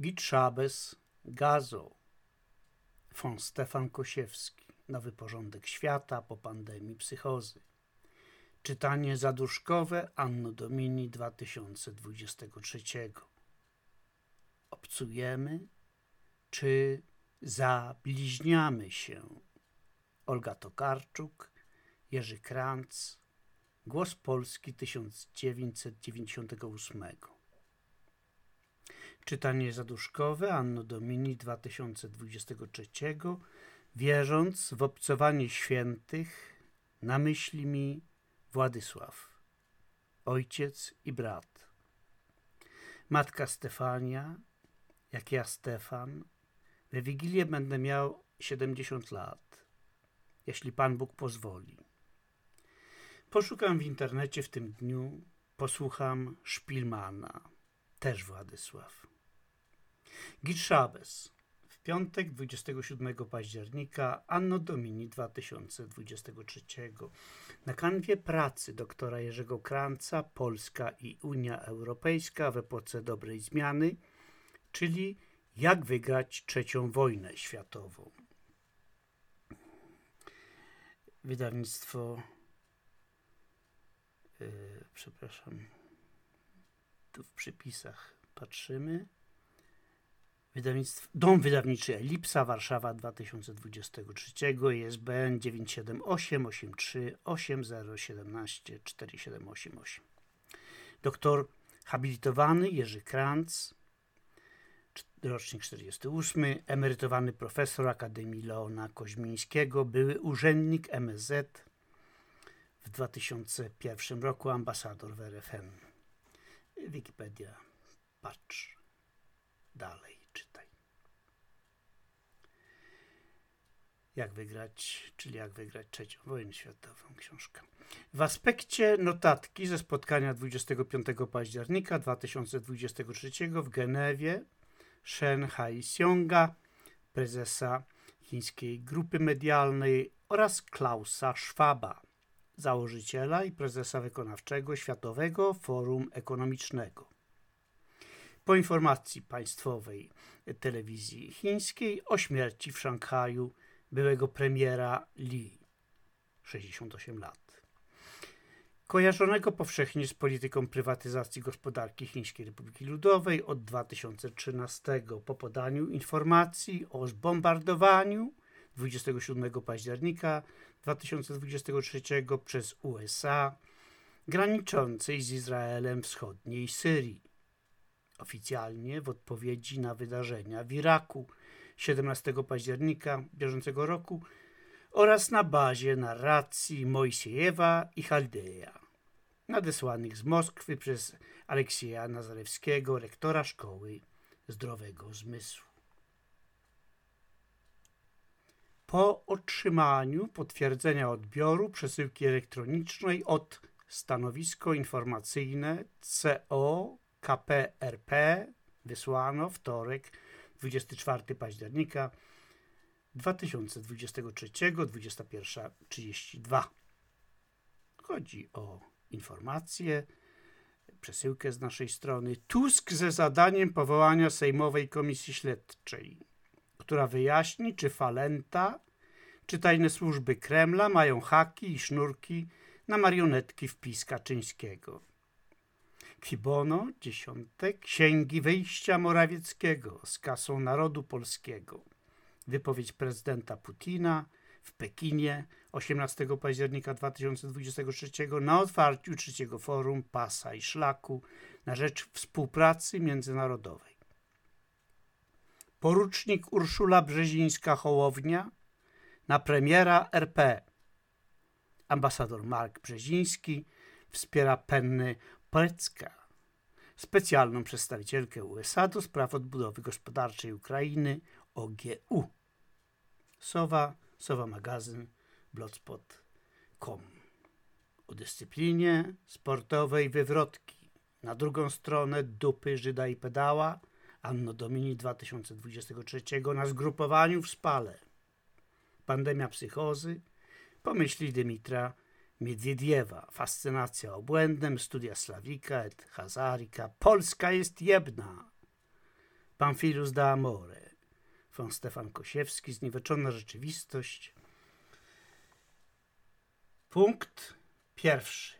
Git Szabes, Gazo, von Stefan Kosiewski, Nowy Porządek Świata po pandemii psychozy. Czytanie zaduszkowe Anno Domini 2023. Obcujemy czy zabliźniamy się? Olga Tokarczuk, Jerzy Kranc, Głos Polski 1998. Czytanie zaduszkowe Anno Domini 2023. Wierząc w obcowanie świętych, na myśli mi Władysław, ojciec i brat. Matka Stefania, jak ja Stefan, we Wigilię będę miał 70 lat, jeśli Pan Bóg pozwoli. Poszukam w internecie w tym dniu, posłucham Szpilmana, też Władysław. Git Szabes, w piątek 27 października Anno Domini 2023 na kanwie pracy doktora Jerzego Kranca Polska i Unia Europejska w epoce dobrej zmiany, czyli jak wygrać trzecią wojnę światową. Wydawnictwo yy, przepraszam, tu w przypisach patrzymy. Wydawnictwo, Dom Wydawniczy Elipsa, Warszawa 2023, ISBN 978 83 8017 4788. Doktor habilitowany Jerzy Kranc, rocznik 48, emerytowany profesor Akademii Leona Koźmińskiego, były urzędnik MSZ, w 2001 roku ambasador w RFN. Wikipedia, patrz dalej, czytaj. Jak wygrać, czyli jak wygrać trzecią wojnę światową, książka. W aspekcie notatki ze spotkania 25 października 2023 w Genewie Shen Hai-sionga, prezesa chińskiej grupy medialnej oraz Klausa Schwaba, założyciela i prezesa wykonawczego Światowego Forum Ekonomicznego. Po informacji państwowej telewizji chińskiej o śmierci w Szanghaju byłego premiera Li, 68 lat. Kojarzonego powszechnie z polityką prywatyzacji gospodarki Chińskiej Republiki Ludowej od 2013 po podaniu informacji o zbombardowaniu 27 października 2023 przez USA graniczącej z Izraelem wschodniej Syrii. Oficjalnie w odpowiedzi na wydarzenia w Iraku 17 października bieżącego roku oraz na bazie narracji Mojsiejewa i Chaldeja nadesłanych z Moskwy przez Aleksieja Nazarewskiego, rektora Szkoły Zdrowego Zmysłu. Po otrzymaniu potwierdzenia odbioru przesyłki elektronicznej od stanowisko informacyjne CO KPRP wysłano wtorek 24 października 2023 21.32. Chodzi o informację, przesyłkę z naszej strony. Tusk ze zadaniem powołania Sejmowej Komisji Śledczej, która wyjaśni, czy Falenta, czy tajne służby Kremla mają haki i sznurki na marionetki wpis Kaczyńskiego. Kibono, dziesiątek, księgi wyjścia Morawieckiego z kasą narodu polskiego. Wypowiedź prezydenta Putina w Pekinie 18 października 2023 na otwarciu trzeciego forum Pasa i Szlaku na rzecz współpracy międzynarodowej. Porucznik Urszula Brzezińska-Hołownia na premiera RP. Ambasador Mark Brzeziński wspiera Penny Precka, specjalną przedstawicielkę USA do spraw odbudowy gospodarczej Ukrainy OGU. Sowa, Sowa Magazyn blogspot.com. O dyscyplinie sportowej wywrotki. Na drugą stronę dupy Żyda i pedała Anno Domini 2023 na zgrupowaniu w Spale. Pandemia psychozy, pomyśli Dymitra Miedwiediewa, fascynacja obłędem, studia Slawika et Hazarika. Polska jest jedna. Pamphilus da Amore, von Stefan Kosiewski, Zniweczona rzeczywistość. Punkt pierwszy.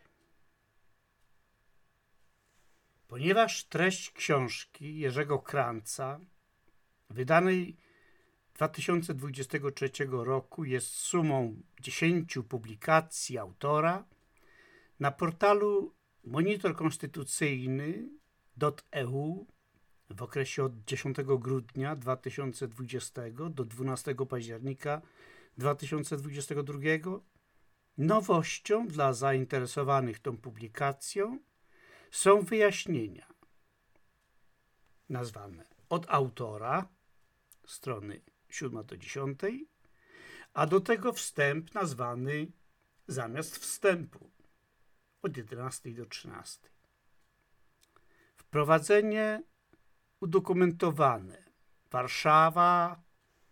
Ponieważ treść książki Jerzego Kranca, wydanej 2023 roku, jest sumą 10 publikacji autora, na portalu Monitor Konstytucyjny.eu w okresie od 10 grudnia 2020 do 12 października 2022 nowością dla zainteresowanych tą publikacją są wyjaśnienia nazwane od autora, strony 7 do 10, a do tego wstęp nazwany zamiast wstępu od 11 do 13. Wprowadzenie udokumentowane. Warszawa,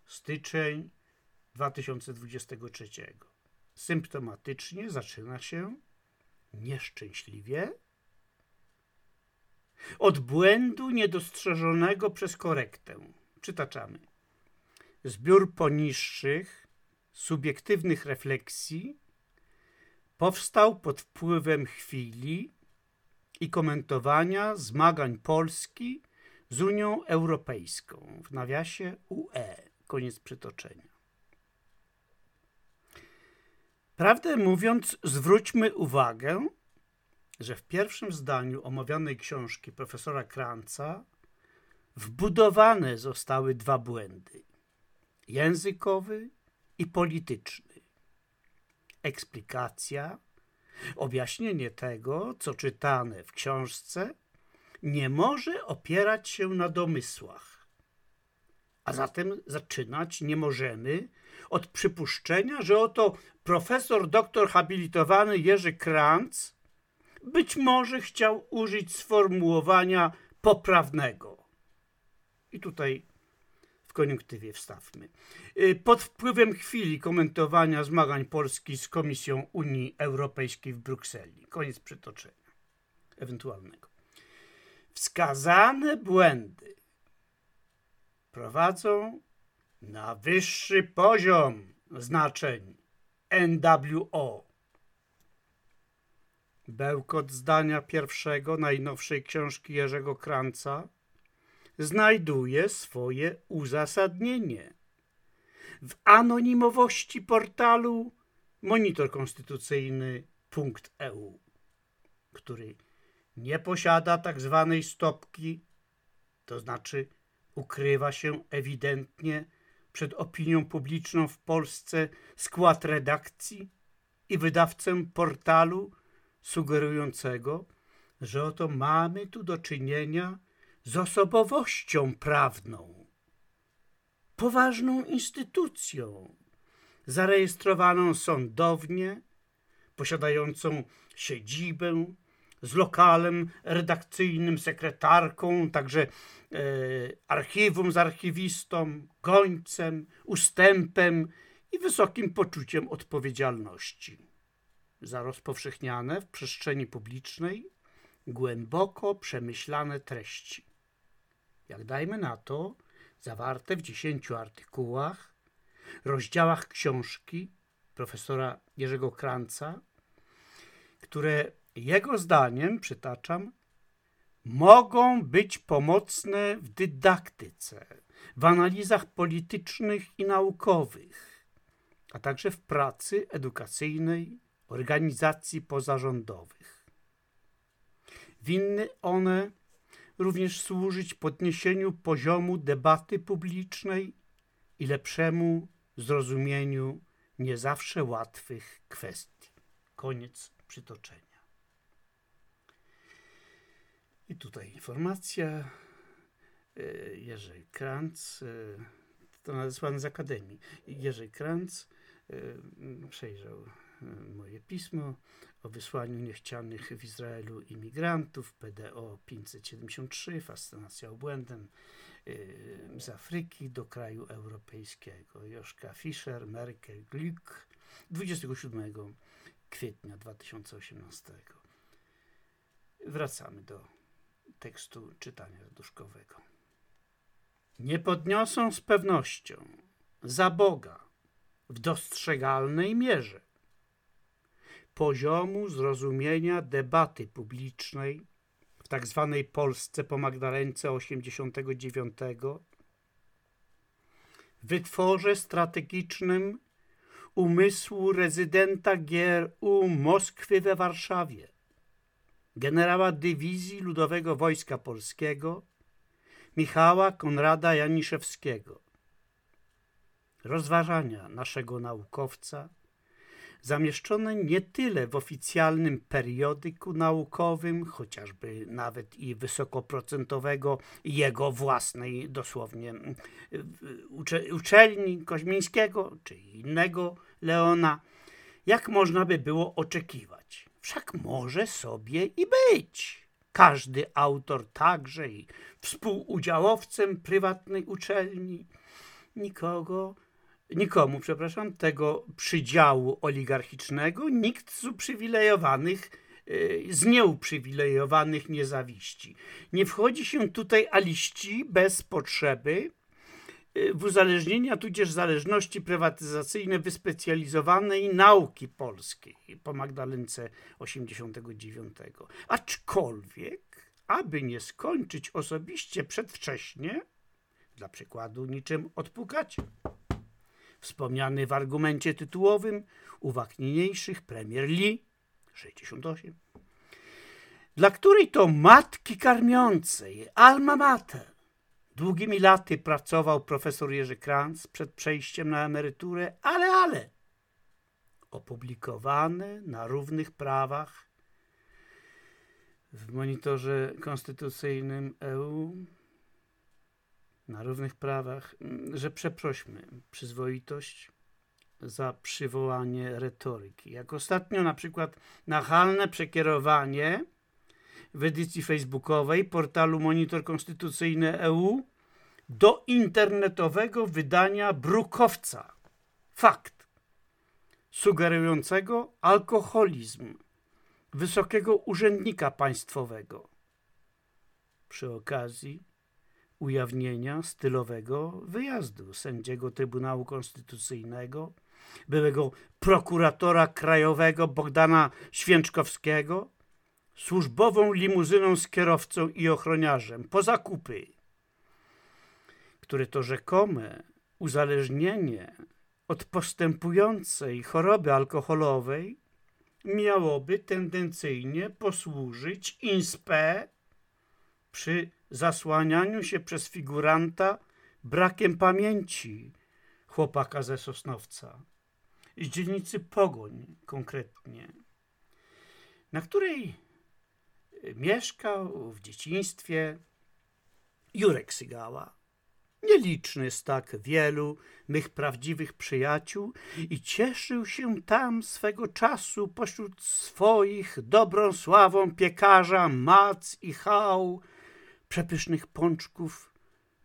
styczeń 2023. Symptomatycznie zaczyna się nieszczęśliwie od błędu niedostrzeżonego przez korektę. Przytaczamy. Zbiór poniższych, subiektywnych refleksji powstał pod wpływem chwili i komentowania zmagań Polski z Unią Europejską, w nawiasie UE, koniec przytoczenia. Prawdę mówiąc, zwróćmy uwagę, że w pierwszym zdaniu omawianej książki profesora Kranca wbudowane zostały dwa błędy: językowy i polityczny. Eksplikacja, objaśnienie tego, co czytane w książce, nie może opierać się na domysłach. A zatem zaczynać nie możemy od przypuszczenia, że oto profesor doktor habilitowany Jerzy Kranz być może chciał użyć sformułowania poprawnego. I tutaj koniunktywie wstawmy. Y, pod wpływem chwili komentowania zmagań Polski z Komisją Unii Europejskiej w Brukseli. Koniec przytoczenia ewentualnego. Wskazane błędy prowadzą na wyższy poziom znaczeń NWO. Bełkot zdania pierwszego najnowszej książki Jerzego Kranca znajduje swoje uzasadnienie. W anonimowości portalu Monitor Konstytucyjny.eu, który nie posiada tak zwanej stopki, to znaczy ukrywa się ewidentnie przed opinią publiczną w Polsce skład redakcji i wydawcę portalu sugerującego, że oto mamy tu do czynienia z osobowością prawną, poważną instytucją, zarejestrowaną sądownie, posiadającą siedzibę, z lokalem redakcyjnym, sekretarką, także e, archiwum z archiwistą, gońcem, ustępem i wysokim poczuciem odpowiedzialności za rozpowszechniane w przestrzeni publicznej głęboko przemyślane treści. Jak dajmy na to, zawarte w dziesięciu artykułach, rozdziałach książki profesora Jerzego Kranca, które jego zdaniem, przytaczam, mogą być pomocne w dydaktyce, w analizach politycznych i naukowych, a także w pracy edukacyjnej organizacji pozarządowych. Winny one również służyć podniesieniu poziomu debaty publicznej i lepszemu zrozumieniu nie zawsze łatwych kwestii. Koniec przytoczenia. I tutaj informacja. E, Jerzy Kranz, e, to nadesłane z Akademii. Jerzy Kranz e, przejrzał moje pismo o wysłaniu niechcianych w Izraelu imigrantów, PDO 573, fascynacja obłędem z Afryki do kraju europejskiego. Joszka Fischer, Merkel, Glück 27 kwietnia 2018. Wracamy do tekstu czytania duszkowego. nie podniosą z pewnością za Boga w dostrzegalnej mierze poziomu zrozumienia debaty publicznej w tak zwanej Polsce po Magdalence 89 wytworze strategicznym umysłu rezydenta GRU Moskwy we Warszawie, generała Dywizji Ludowego Wojska Polskiego Michała Konrada Janiszewskiego. Rozważania naszego naukowca zamieszczone nie tyle w oficjalnym periodyku naukowym, chociażby nawet i wysokoprocentowego jego własnej dosłownie uczelni Koźmińskiego czy innego Leona, jak można by było oczekiwać. Wszak może sobie i być. Każdy autor także i współudziałowcem prywatnej uczelni nikogo nikomu, przepraszam, tego przydziału oligarchicznego nikt z uprzywilejowanych, y, z nieuprzywilejowanych nie zawiści. Nie wchodzi się tutaj aliści bez potrzeby y, w uzależnienia tudzież zależności prywatyzacyjne wyspecjalizowanej nauki polskiej po Magdalence 89. Aczkolwiek, aby nie skończyć osobiście przedwcześnie, dla przykładu niczym odpukać, wspomniany w argumencie tytułowym uwag niniejszych premier Lee 68, dla której to matki karmiącej, alma mater, długimi laty pracował profesor Jerzy Kranz przed przejściem na emeryturę, ale, ale, opublikowane na równych prawach w monitorze konstytucyjnym EU na równych prawach, mm, że przeprośmy przyzwoitość za przywołanie retoryki. Jak ostatnio na przykład nachalne przekierowanie w edycji facebookowej portalu Monitor Konstytucyjny EU do internetowego wydania brukowca. Fakt. Sugerującego alkoholizm wysokiego urzędnika państwowego. Przy okazji ujawnienia stylowego wyjazdu sędziego Trybunału Konstytucyjnego, byłego prokuratora krajowego Bogdana Święczkowskiego, służbową limuzyną z kierowcą i ochroniarzem. Po zakupy, które to rzekome uzależnienie od postępującej choroby alkoholowej miałoby tendencyjnie posłużyć inspe przy zasłanianiu się przez figuranta brakiem pamięci chłopaka ze Sosnowca, z dzielnicy Pogoń konkretnie, na której mieszkał w dzieciństwie Jurek Sygała, nieliczny z tak wielu mych prawdziwych przyjaciół i cieszył się tam swego czasu pośród swoich dobrą sławą piekarza, mac i chał, przepysznych pączków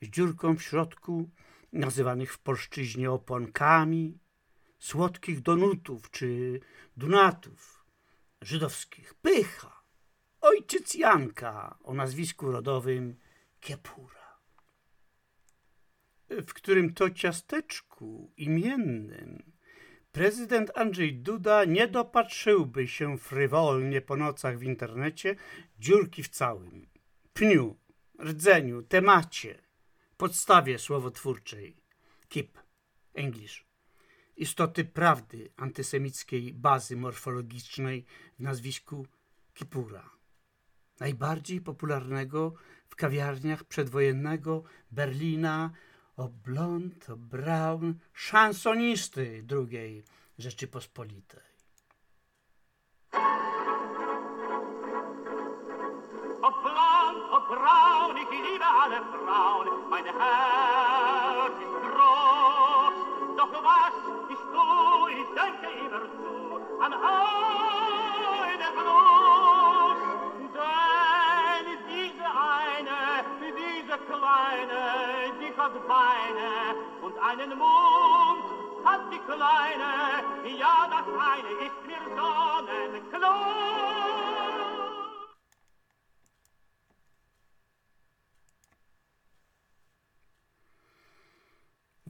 z dziurką w środku, nazywanych w polszczyźnie oponkami, słodkich donutów czy dunatów, żydowskich, pycha, ojciec Janka o nazwisku rodowym Kiepura, w którym to ciasteczku imiennym prezydent Andrzej Duda nie dopatrzyłby się frywolnie po nocach w internecie dziurki w całym pniu rdzeniu, temacie, podstawie słowotwórczej. Kip, English. Istoty prawdy antysemickiej bazy morfologicznej w nazwisku Kipura. Najbardziej popularnego w kawiarniach przedwojennego Berlina o blond, o brown, szansonisty drugiej Rzeczypospolitej. Frauen, ich liebe alle Frauen, mein Herz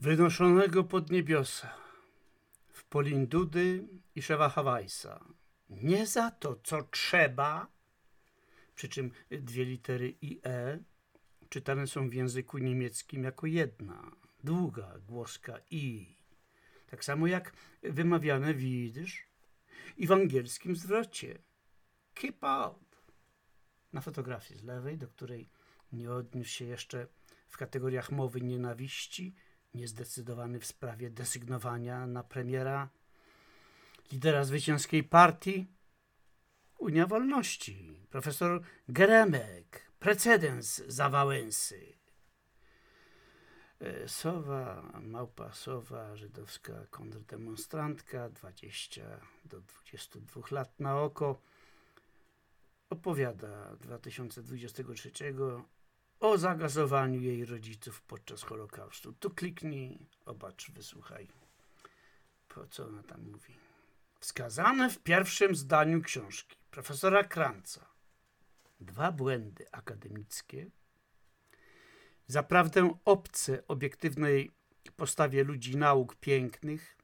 wynoszonego pod niebiosa w Polindudy i Szewa Hawajsa. Nie za to, co trzeba, przy czym dwie litery IE czytane są w języku niemieckim jako jedna, długa głoska I. Tak samo jak wymawiane widzisz i w angielskim zwrocie keep out. Na fotografii z lewej, do której nie odniósł się jeszcze w kategoriach mowy nienawiści, niezdecydowany w sprawie desygnowania na premiera lidera zwycięskiej partii, Unia Wolności, profesor Geremek, precedens za Wałęsy. E, sowa, małpa sowa, żydowska kontrdemonstrantka, 20 do 22 lat na oko, opowiada 2023 o zagazowaniu jej rodziców podczas Holokaustu. Tu kliknij, obacz, wysłuchaj. Po co ona tam mówi? Wskazane w pierwszym zdaniu książki profesora Kranca dwa błędy akademickie, zaprawdę obce obiektywnej postawie ludzi nauk pięknych,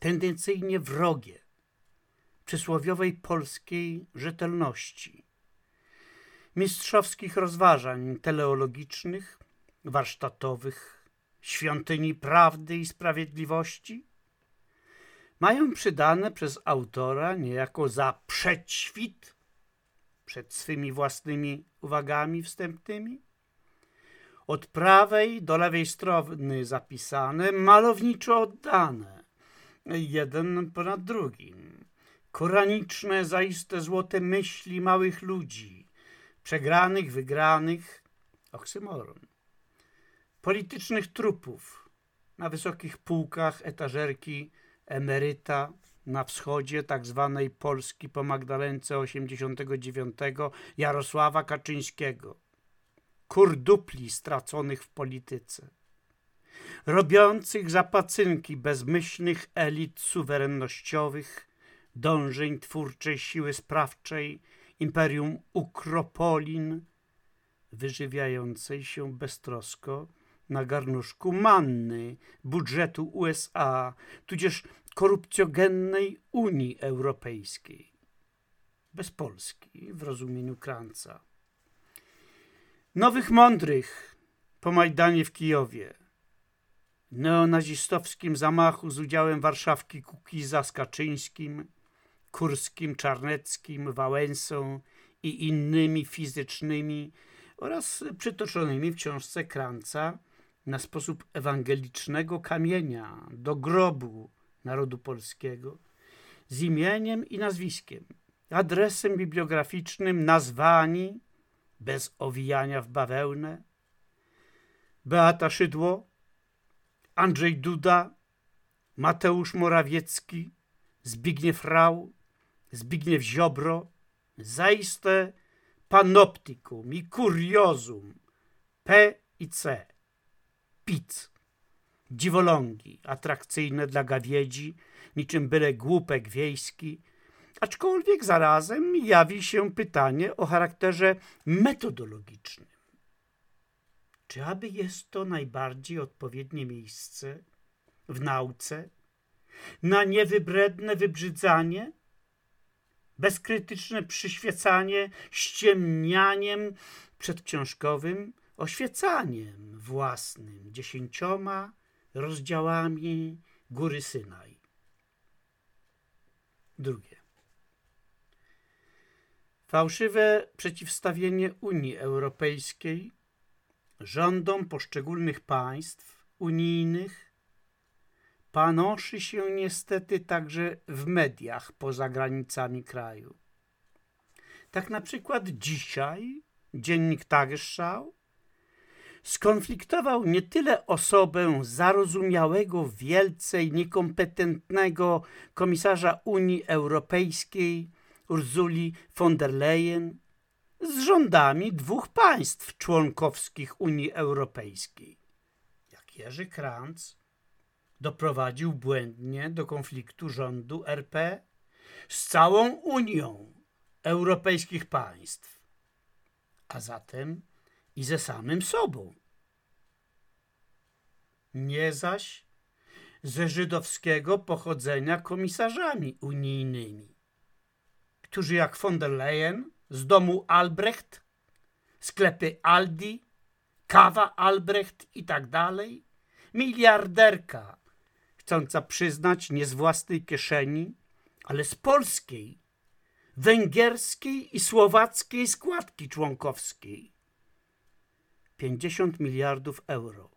tendencyjnie wrogie przysłowiowej polskiej rzetelności, mistrzowskich rozważań teleologicznych, warsztatowych, świątyni prawdy i sprawiedliwości, mają przydane przez autora niejako za przedświt przed swymi własnymi uwagami wstępnymi. Od prawej do lewej strony zapisane, malowniczo oddane, jeden ponad drugim. Koraniczne, zaiste złote myśli małych ludzi, przegranych, wygranych, oksymoron. Politycznych trupów na wysokich półkach etażerki emeryta na wschodzie tak zwanej Polski po Magdalence 89 Jarosława Kaczyńskiego. Kurdupli straconych w polityce. Robiących zapacynki bezmyślnych elit suwerennościowych, dążeń twórczej siły sprawczej, imperium Ukropolin, wyżywiającej się beztrosko na garnuszku manny budżetu USA, tudzież korupcjogennej Unii Europejskiej. Bez Polski w rozumieniu Kranca. Nowych mądrych po Majdanie w Kijowie, neonazistowskim zamachu z udziałem Warszawki Kukiza z Kaczyńskim, Kurskim, Czarneckim, Wałęsą i innymi fizycznymi oraz przytoczonymi w książce Kranca na sposób ewangelicznego kamienia do grobu narodu polskiego z imieniem i nazwiskiem, adresem bibliograficznym nazwani bez owijania w bawełnę Beata Szydło, Andrzej Duda, Mateusz Morawiecki, Zbigniew Rau, Zbigniew Ziobro, zaiste panoptikum i kuriozum P i C pic. Dziwolągi, atrakcyjne dla gawiedzi, niczym byle głupek wiejski, aczkolwiek zarazem jawi się pytanie o charakterze metodologicznym. Czy aby jest to najbardziej odpowiednie miejsce w nauce na niewybredne wybrzydzanie, bezkrytyczne przyświecanie ściemnianiem przedksiążkowym, oświecaniem własnym dziesięcioma rozdziałami Góry Synaj. Drugie. Fałszywe przeciwstawienie Unii Europejskiej rządom poszczególnych państw unijnych panoszy się niestety także w mediach poza granicami kraju. Tak na przykład dzisiaj dziennik Tagesschau skonfliktował nie tyle osobę zarozumiałego, wielce niekompetentnego komisarza Unii Europejskiej Urzuli von der Leyen z rządami dwóch państw członkowskich Unii Europejskiej. Jak Jerzy Kranz doprowadził błędnie do konfliktu rządu RP z całą Unią europejskich państw, a zatem i ze samym sobą. nie zaś ze żydowskiego pochodzenia komisarzami unijnymi, którzy jak von der Leyen z domu Albrecht, sklepy Aldi, kawa Albrecht i tak dalej, miliarderka chcąca przyznać nie z własnej kieszeni, ale z polskiej, węgierskiej i słowackiej składki członkowskiej. 50 miliardów euro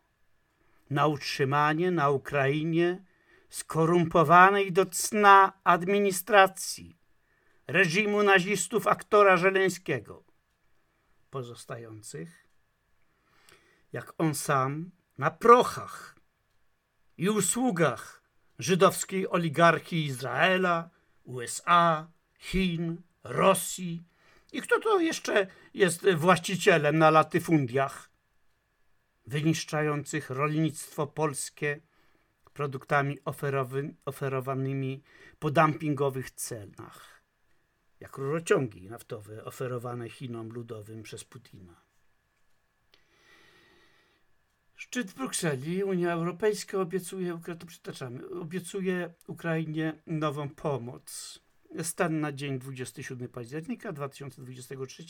na utrzymanie na Ukrainie skorumpowanej do cna administracji reżimu nazistów aktora Żeleńskiego, pozostających, jak on sam, na prochach i usługach żydowskiej oligarchii Izraela, USA, Chin, Rosji i kto to jeszcze jest właścicielem na latyfundiach wyniszczających rolnictwo polskie produktami oferowanymi po dumpingowych cenach, jak rurociągi naftowe oferowane Chinom ludowym przez Putina. Szczyt w Brukseli. Unia Europejska obiecuje, to przytaczamy, obiecuje Ukrainie nową pomoc. Stan na dzień 27 października 2023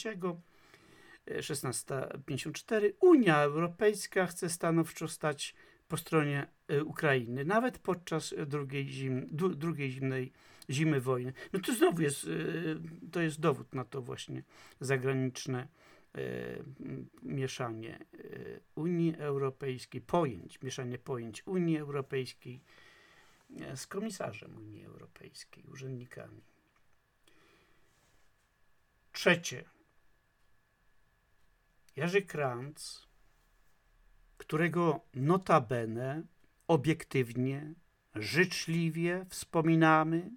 1654 Unia Europejska chce stanowczo stać po stronie e, Ukrainy, nawet podczas drugiej, zim, drugiej zimnej zimy wojny. No to znowu jest, e, to jest dowód na to właśnie zagraniczne e, mieszanie Unii Europejskiej, pojęć, mieszanie pojęć Unii Europejskiej z komisarzem Unii Europejskiej, urzędnikami. Trzecie, Jerzy Kranz, którego notabene obiektywnie, życzliwie wspominamy,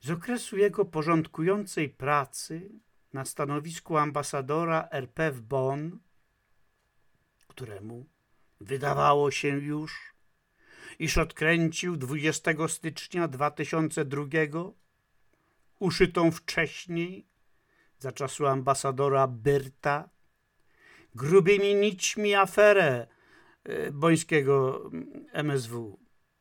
z okresu jego porządkującej pracy na stanowisku ambasadora RP w Bonn, któremu wydawało się już, iż odkręcił 20 stycznia 2002 uszytą wcześniej za czasu ambasadora Byrta grubymi nićmi aferę e, bońskiego MSW.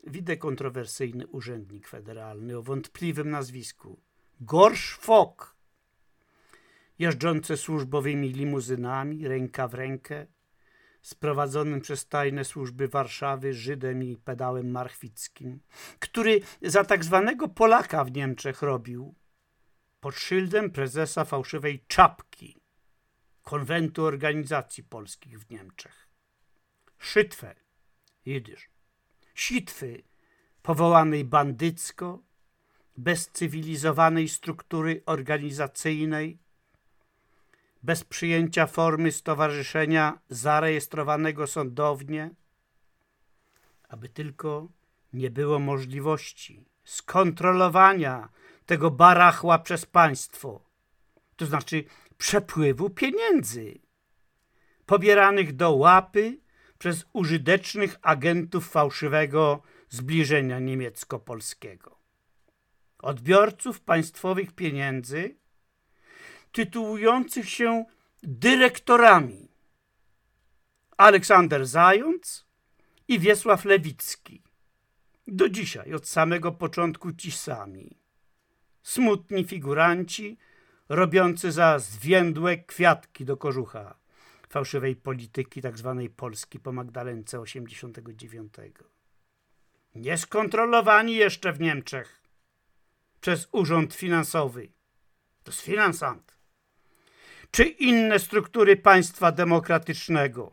Widzę kontrowersyjny urzędnik federalny o wątpliwym nazwisku. Gorsz Fok, jeżdżący służbowymi limuzynami, ręka w rękę, sprowadzonym przez tajne służby Warszawy Żydem i pedałem marchwickim, który za tak zwanego Polaka w Niemczech robił pod szyldem prezesa fałszywej czapki konwentu organizacji polskich w Niemczech. Szytwę, jidysz, sitwy powołanej bandycko, bez cywilizowanej struktury organizacyjnej, bez przyjęcia formy stowarzyszenia zarejestrowanego sądownie, aby tylko nie było możliwości skontrolowania tego barachła przez państwo, to znaczy przepływu pieniędzy pobieranych do łapy przez użytecznych agentów fałszywego zbliżenia niemiecko-polskiego. Odbiorców państwowych pieniędzy tytułujących się dyrektorami Aleksander Zając i Wiesław Lewicki. Do dzisiaj, od samego początku ci sami. Smutni figuranci, robiący za zwiędłe kwiatki do kożucha fałszywej polityki tzw. Tak Polski po Magdalence 89. Nieskontrolowani jeszcze w Niemczech przez Urząd Finansowy, to jest finansant, czy inne struktury państwa demokratycznego.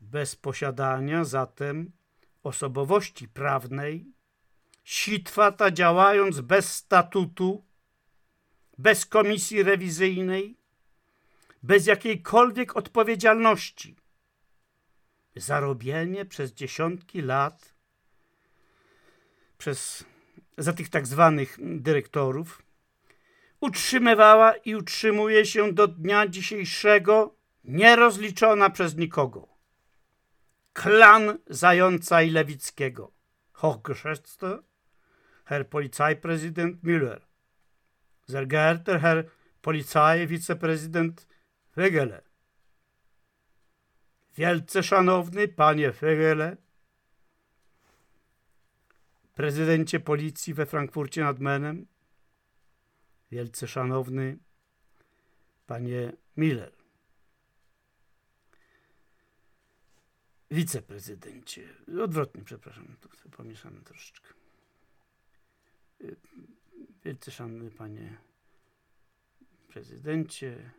Bez posiadania zatem osobowości prawnej, sitwa ta działając bez statutu, bez komisji rewizyjnej, bez jakiejkolwiek odpowiedzialności. Zarobienie przez dziesiątki lat przez, za tych tak zwanych dyrektorów utrzymywała i utrzymuje się do dnia dzisiejszego nierozliczona przez nikogo. Klan Zająca i Lewickiego. Hochgeschätzter Herr Polizeipräsident Müller. Sehr geehrter Herr Polizeivizepräsident Wegele. Wielce szanowny panie Fegele, prezydencie policji we Frankfurcie nad Menem, wielce szanowny panie Miller, wiceprezydencie, odwrotnie, przepraszam, to sobie pomieszane troszeczkę. Wielce szanowny panie prezydencie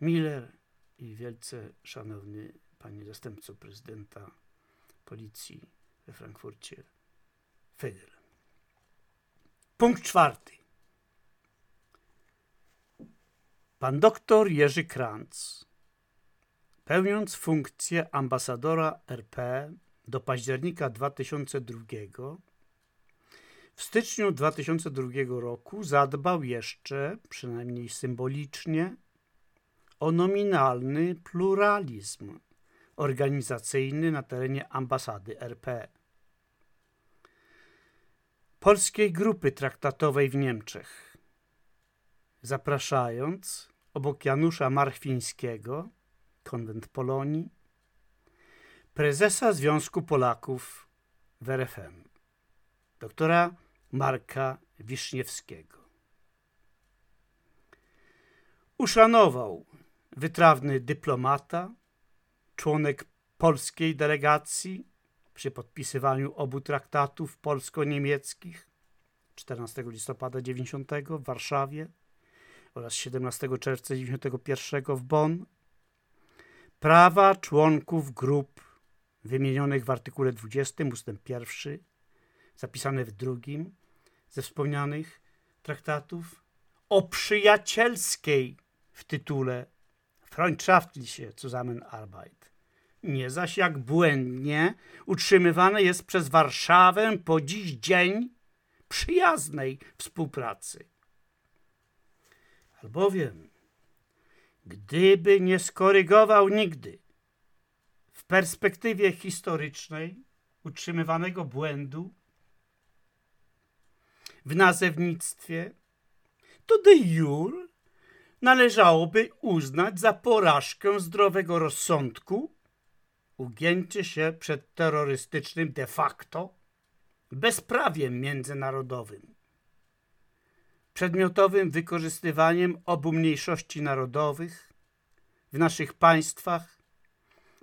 Miller i wielce szanowny panie zastępco prezydenta policji we Frankfurcie Feder. Punkt czwarty. Pan doktor Jerzy Kranz, pełniąc funkcję ambasadora RP do października 2002, w styczniu 2002 roku zadbał jeszcze, przynajmniej symbolicznie, o nominalny pluralizm organizacyjny na terenie ambasady RP. Polskiej Grupy Traktatowej w Niemczech, zapraszając obok Janusza Marchwińskiego, konwent Polonii, prezesa Związku Polaków w RFM, doktora Marka Wiszniewskiego. Uszanował wytrawny dyplomata, członek polskiej delegacji przy podpisywaniu obu traktatów polsko-niemieckich 14 listopada 90 w Warszawie oraz 17 czerwca 91 w Bonn prawa członków grup wymienionych w artykule 20 ust. 1 zapisane w drugim ze wspomnianych traktatów o przyjacielskiej w tytule Freundschaftliche Zusammenarbeit. Nie zaś jak błędnie utrzymywane jest przez Warszawę po dziś dzień przyjaznej współpracy. Albowiem, gdyby nie skorygował nigdy w perspektywie historycznej utrzymywanego błędu w nazewnictwie, to de jure należałoby uznać za porażkę zdrowego rozsądku, ugięcie się przed terrorystycznym de facto bezprawiem międzynarodowym, przedmiotowym wykorzystywaniem obu mniejszości narodowych w naszych państwach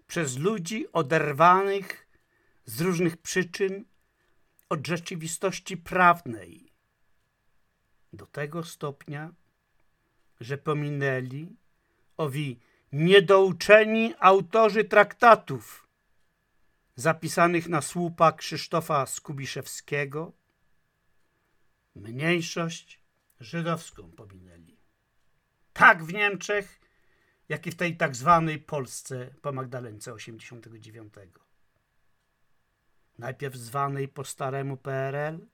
przez ludzi oderwanych z różnych przyczyn od rzeczywistości prawnej. Do tego stopnia, że pominęli owi niedouczeni autorzy traktatów zapisanych na słupa Krzysztofa Skubiszewskiego, mniejszość żydowską pominęli. Tak w Niemczech, jak i w tej tak zwanej Polsce po Magdalence 89. Najpierw zwanej po staremu PRL,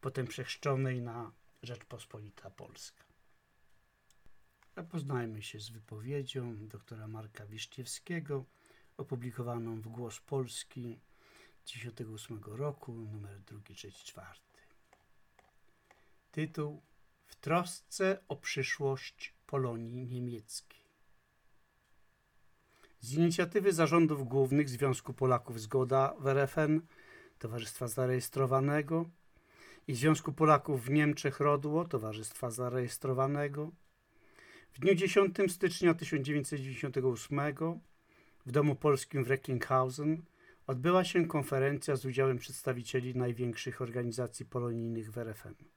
potem przechrzczonej na Rzeczpospolita Polska. Zapoznajmy się z wypowiedzią doktora Marka Wiszniewskiego, opublikowaną w Głos Polski 1998 roku, numer 2, 3, 4. Tytuł W trosce o przyszłość Polonii Niemieckiej. Z inicjatywy zarządów głównych Związku Polaków Zgoda w RFN, Towarzystwa Zarejestrowanego i Związku Polaków w Niemczech Rodło, Towarzystwa Zarejestrowanego, w dniu 10 stycznia 1998 w Domu Polskim w Recklinghausen odbyła się konferencja z udziałem przedstawicieli największych organizacji polonijnych w RFN.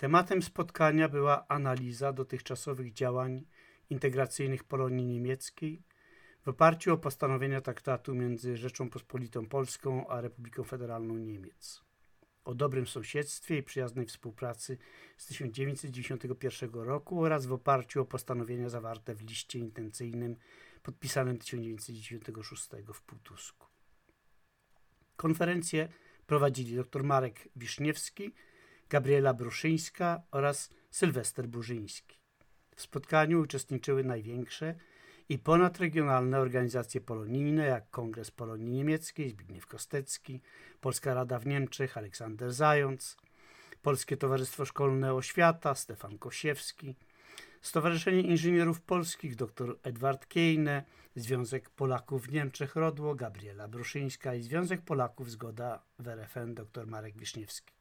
Tematem spotkania była analiza dotychczasowych działań integracyjnych Polonii Niemieckiej w oparciu o postanowienia traktatu między Rzecząpospolitą Polską a Republiką Federalną Niemiec o dobrym sąsiedztwie i przyjaznej współpracy z 1991 roku oraz w oparciu o postanowienia zawarte w liście intencyjnym podpisanym 1996 w Półtusku. Konferencję prowadzili dr Marek Wiszniewski, Gabriela Bruszyńska oraz Sylwester Burzyński. W spotkaniu uczestniczyły największe i ponadregionalne organizacje polonijne, jak Kongres Polonii Niemieckiej, Zbigniew Kostecki, Polska Rada w Niemczech, Aleksander Zając, Polskie Towarzystwo Szkolne Oświata, Stefan Kosiewski, Stowarzyszenie Inżynierów Polskich dr Edward Kiejne, Związek Polaków w Niemczech Rodło Gabriela Bruszyńska i Związek Polaków Zgoda w RFN dr Marek Wiszniewski.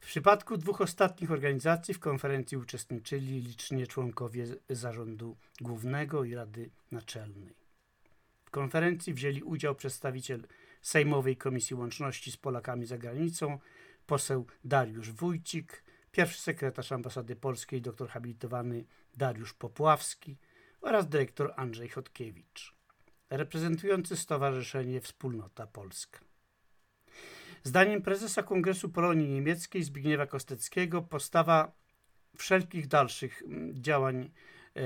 W przypadku dwóch ostatnich organizacji w konferencji uczestniczyli liczni członkowie zarządu głównego i Rady Naczelnej. W konferencji wzięli udział przedstawiciel Sejmowej Komisji Łączności z Polakami za granicą, poseł Dariusz Wójcik, pierwszy sekretarz ambasady polskiej dr habilitowany Dariusz Popławski oraz dyrektor Andrzej Chodkiewicz, reprezentujący Stowarzyszenie Wspólnota Polska. Zdaniem prezesa Kongresu Polonii Niemieckiej Zbigniewa Kosteckiego postawa wszelkich dalszych mm, działań e,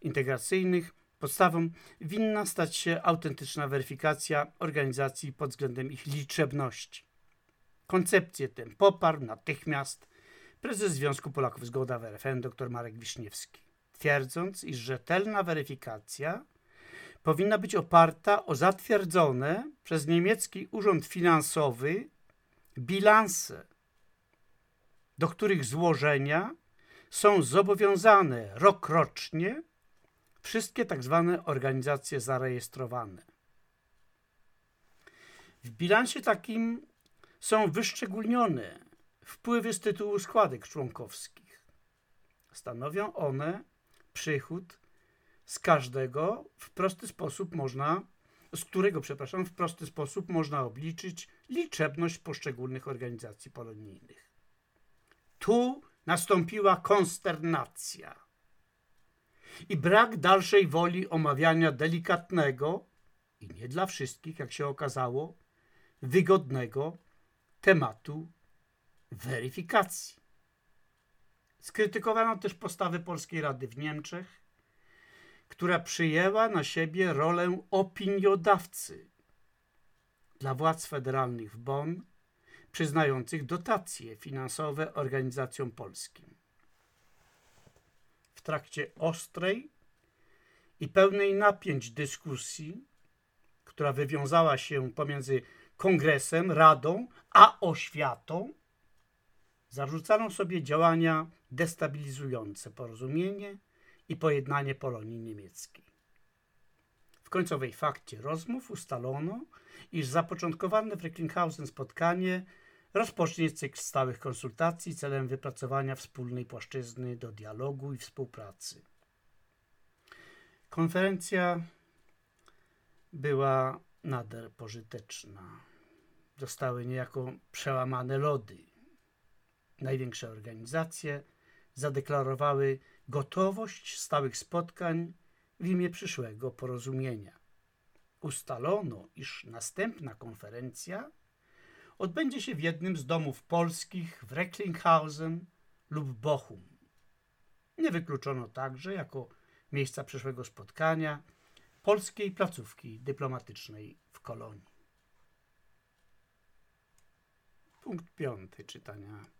integracyjnych podstawą winna stać się autentyczna weryfikacja organizacji pod względem ich liczebności. Koncepcję tę poparł natychmiast prezes Związku Polaków Zgoda w RFN dr Marek Wiszniewski, twierdząc, iż rzetelna weryfikacja powinna być oparta o zatwierdzone przez niemiecki urząd finansowy bilanse, do których złożenia są zobowiązane rokrocznie wszystkie tak zwane organizacje zarejestrowane. W bilansie takim są wyszczególnione wpływy z tytułu składek członkowskich. Stanowią one przychód z każdego w prosty sposób można, z którego, przepraszam, w prosty sposób można obliczyć liczebność poszczególnych organizacji polonijnych. Tu nastąpiła konsternacja i brak dalszej woli omawiania delikatnego i nie dla wszystkich, jak się okazało, wygodnego tematu weryfikacji. Skrytykowano też postawę Polskiej Rady w Niemczech, która przyjęła na siebie rolę opiniodawcy dla władz federalnych w Bonn, przyznających dotacje finansowe organizacjom polskim. W trakcie ostrej i pełnej napięć dyskusji, która wywiązała się pomiędzy Kongresem, Radą a oświatą, zarzucano sobie działania destabilizujące porozumienie i pojednanie Polonii niemieckiej. W końcowej fakcie rozmów ustalono, iż zapoczątkowane w Recklinghausen spotkanie rozpocznie cykl stałych konsultacji celem wypracowania wspólnej płaszczyzny do dialogu i współpracy. Konferencja była nader pożyteczna. Zostały niejako przełamane lody. Największe organizacje zadeklarowały gotowość stałych spotkań w imię przyszłego porozumienia. Ustalono, iż następna konferencja odbędzie się w jednym z domów polskich w Recklinghausen lub Bochum. Nie wykluczono także jako miejsca przyszłego spotkania polskiej placówki dyplomatycznej w Kolonii. Punkt piąty czytania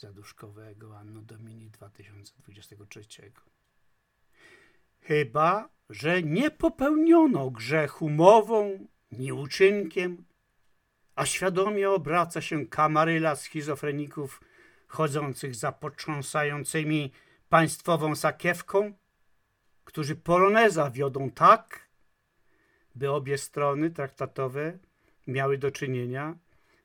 zaduszkowego Anno Domini 2023. Chyba, że nie popełniono grzechu mową, ni uczynkiem, a świadomie obraca się kamaryla schizofreników chodzących za potrząsającymi państwową sakiewką, którzy poloneza wiodą tak, by obie strony traktatowe miały do czynienia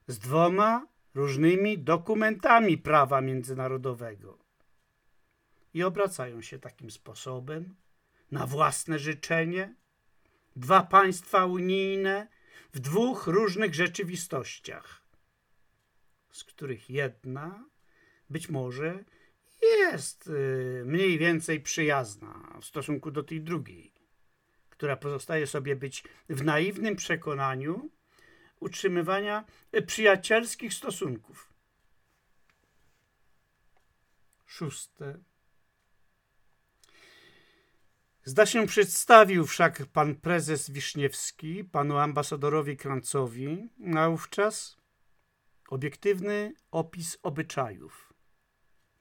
z dwoma różnymi dokumentami prawa międzynarodowego. I obracają się takim sposobem na własne życzenie. Dwa państwa unijne w dwóch różnych rzeczywistościach, z których jedna być może jest y, mniej więcej przyjazna w stosunku do tej drugiej, która pozostaje sobie być w naiwnym przekonaniu, utrzymywania przyjacielskich stosunków. Szóste. Zda się przedstawił wszak pan prezes Wiszniewski panu ambasadorowi Krancowi naówczas obiektywny opis obyczajów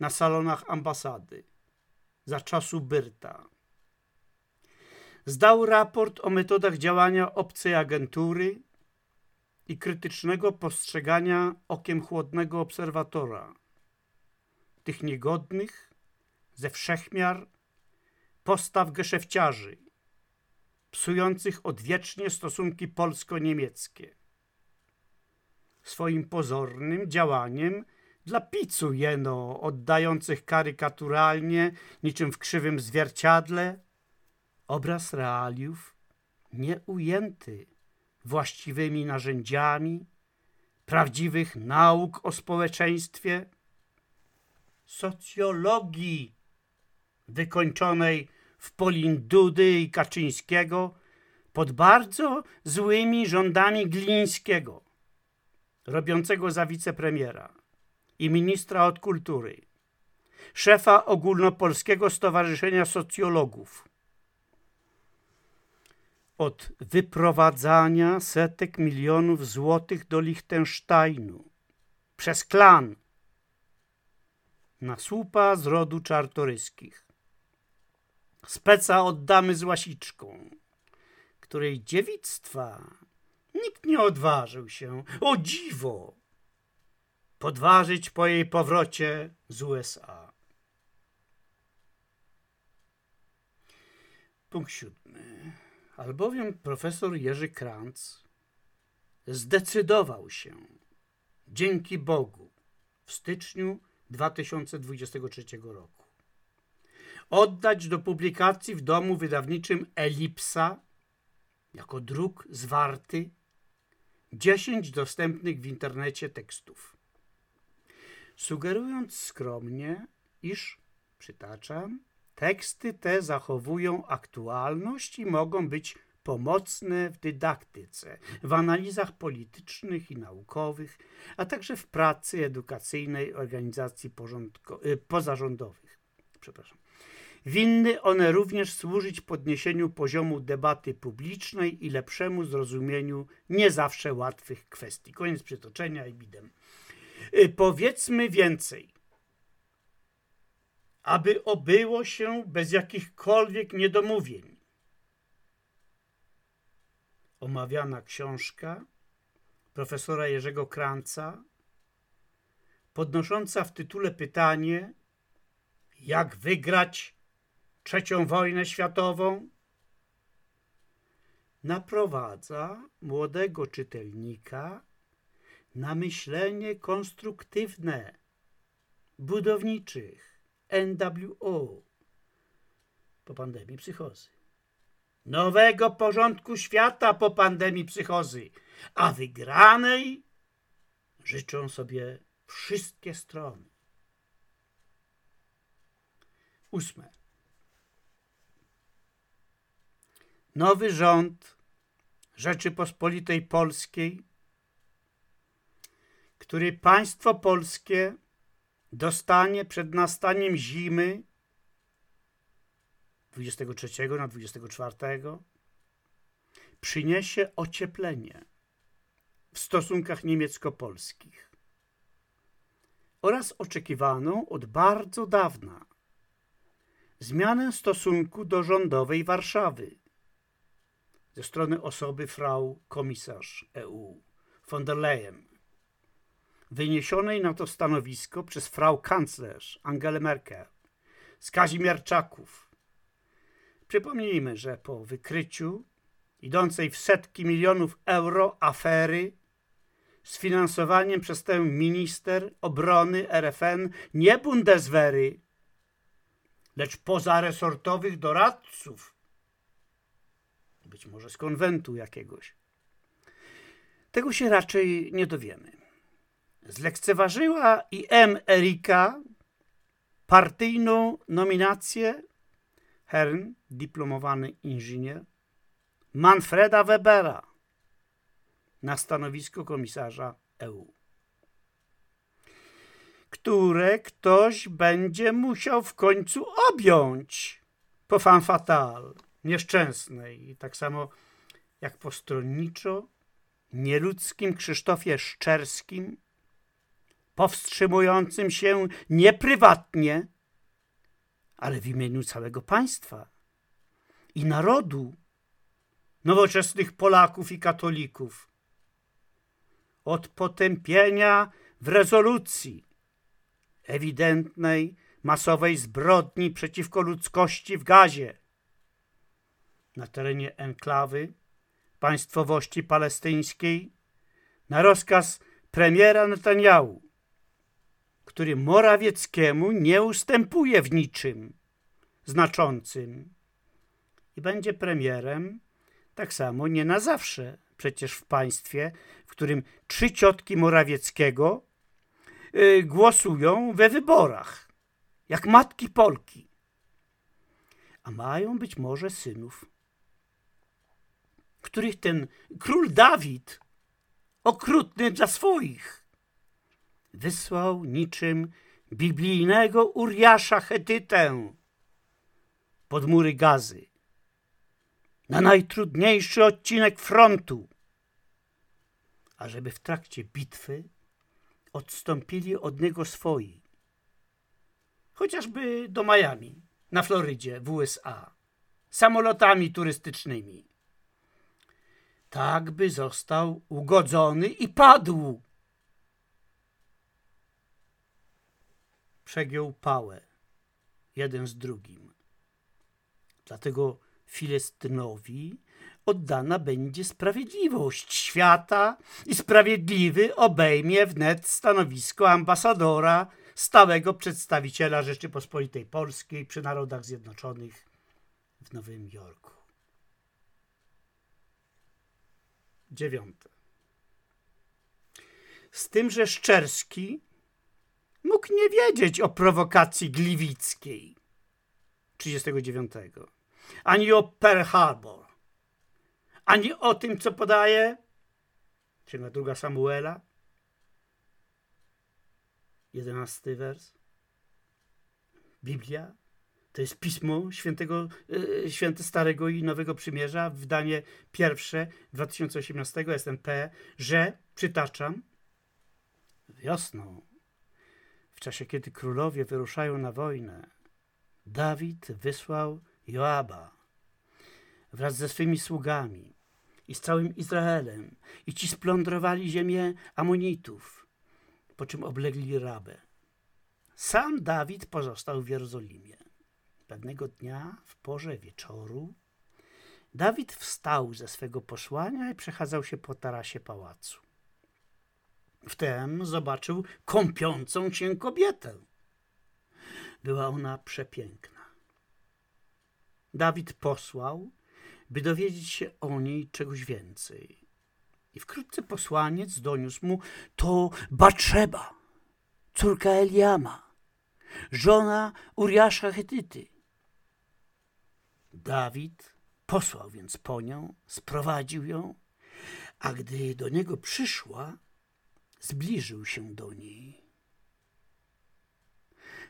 na salonach ambasady za czasu Byrta. Zdał raport o metodach działania obcej agentury i krytycznego postrzegania okiem chłodnego obserwatora tych niegodnych, ze wszechmiar postaw geszefciarzy, psujących odwiecznie stosunki polsko-niemieckie. Swoim pozornym działaniem dla picu jeno oddających karykaturalnie, niczym w krzywym zwierciadle, obraz realiów nieujęty właściwymi narzędziami prawdziwych nauk o społeczeństwie, socjologii wykończonej w Polin Dudy i Kaczyńskiego pod bardzo złymi rządami Glińskiego, robiącego za wicepremiera i ministra od kultury, szefa Ogólnopolskiego Stowarzyszenia Socjologów, od wyprowadzania setek milionów złotych do Liechtensteinu przez klan na słupa z rodu czartoryskich. Speca oddamy z łasiczką, której dziewictwa nikt nie odważył się, o dziwo, podważyć po jej powrocie z USA. Punkt siódmy. Albowiem profesor Jerzy Kranz zdecydował się, dzięki Bogu, w styczniu 2023 roku oddać do publikacji w domu wydawniczym Elipsa jako druk zwarty 10 dostępnych w internecie tekstów. Sugerując skromnie, iż, przytaczam, teksty te zachowują aktualność i mogą być pomocne w dydaktyce, w analizach politycznych i naukowych, a także w pracy edukacyjnej organizacji y, pozarządowych. Przepraszam. Winny one również służyć podniesieniu poziomu debaty publicznej i lepszemu zrozumieniu nie zawsze łatwych kwestii. Koniec przytoczenia i bidem. Y, powiedzmy więcej. Aby obyło się bez jakichkolwiek niedomówień. Omawiana książka profesora Jerzego Kranca, podnosząca w tytule pytanie, jak wygrać trzecią wojnę światową, naprowadza młodego czytelnika na myślenie konstruktywne budowniczych NWO po pandemii psychozy. Nowego porządku świata po pandemii psychozy, a wygranej życzą sobie wszystkie strony. Ósme. Nowy rząd Rzeczypospolitej Polskiej, który państwo polskie dostanie przed nastaniem zimy 23 na 24, przyniesie ocieplenie w stosunkach niemiecko-polskich oraz oczekiwaną od bardzo dawna zmianę stosunku do rządowej Warszawy ze strony osoby frau komisarz EU von der Leyen, wyniesionej na to stanowisko przez frau kanclerz Angelę Merkel z Kazimierczaków. Przypomnijmy, że po wykryciu idącej w setki milionów euro afery z finansowaniem przez tę minister obrony RFN nie Bundeswehry, lecz pozaresortowych doradców być może z konwentu jakiegoś. Tego się raczej nie dowiemy. Zlekceważyła i M. Erika partyjną nominację Herrn, dyplomowany inżynier, Manfreda Webera na stanowisko komisarza EU, które ktoś będzie musiał w końcu objąć po fan fatal nieszczęsnej. I tak samo jak po stronniczo nieludzkim Krzysztofie Szczerskim, powstrzymującym się nie prywatnie, ale w imieniu całego państwa i narodu, nowoczesnych Polaków i katolików, od potępienia w rezolucji ewidentnej masowej zbrodni przeciwko ludzkości w Gazie. Na terenie enklawy państwowości palestyńskiej na rozkaz premiera Netanyahu, który Morawieckiemu nie ustępuje w niczym znaczącym i będzie premierem tak samo nie na zawsze. Przecież w państwie, w którym trzy ciotki Morawieckiego yy, głosują we wyborach, jak matki Polki. A mają być może synów, których ten król Dawid, okrutny dla swoich, wysłał niczym biblijnego Uriasza Chetytę pod mury gazy na najtrudniejszy odcinek frontu, ażeby w trakcie bitwy odstąpili od niego swoi, chociażby do Miami, na Florydzie, w USA, samolotami turystycznymi. Tak by został ugodzony i padł. Przegiął pałę jeden z drugim. Dlatego Filestynowi oddana będzie sprawiedliwość świata i sprawiedliwy obejmie wnet stanowisko ambasadora, stałego przedstawiciela Rzeczypospolitej Polskiej przy Narodach Zjednoczonych w Nowym Jorku. Dziewiąte. Z tym, że Szczerski mógł nie wiedzieć o prowokacji gliwickiej 39 ani o Pearl Harbor, ani o tym, co podaje Księga druga Samuela, jedenasty wers. Biblia. To jest pismo świętego, yy, święte Starego i Nowego Przymierza, wydanie pierwsze 2018 SNP, że, przytaczam, wiosną, czasie kiedy królowie wyruszają na wojnę, Dawid wysłał Joaba wraz ze swymi sługami i z całym Izraelem i ci splądrowali ziemię Amonitów, po czym oblegli Rabę. Sam Dawid pozostał w Jerozolimie. Pewnego dnia w porze wieczoru Dawid wstał ze swego posłania i przechadzał się po tarasie pałacu. Wtem zobaczył kąpiącą się kobietę. Była ona przepiękna. Dawid posłał, by dowiedzieć się o niej czegoś więcej. I wkrótce posłaniec doniósł mu, to Batrzeba, córka Eliama, żona Uriasza Hetyty. Dawid posłał więc po nią, sprowadził ją, a gdy do niego przyszła, zbliżył się do niej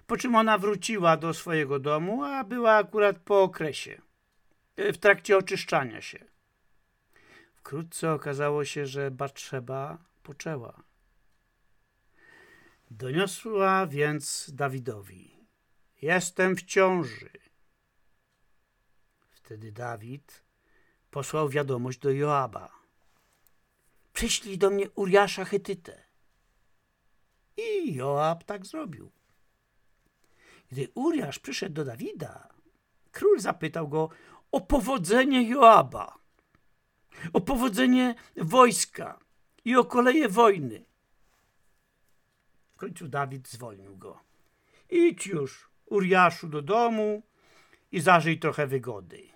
po czym ona wróciła do swojego domu, a była akurat po okresie, e, w trakcie oczyszczania się. Wkrótce okazało się, że Batrzeba poczęła. Doniosła więc Dawidowi: Jestem w ciąży. Wtedy Dawid posłał wiadomość do Joaba: Przyślij do mnie Uriasza Hetytę. I Joab tak zrobił. Gdy Uriasz przyszedł do Dawida, król zapytał go o powodzenie Joaba, o powodzenie wojska i o koleje wojny. W końcu Dawid zwolnił go. Idź już, Uriaszu, do domu i zażyj trochę wygody.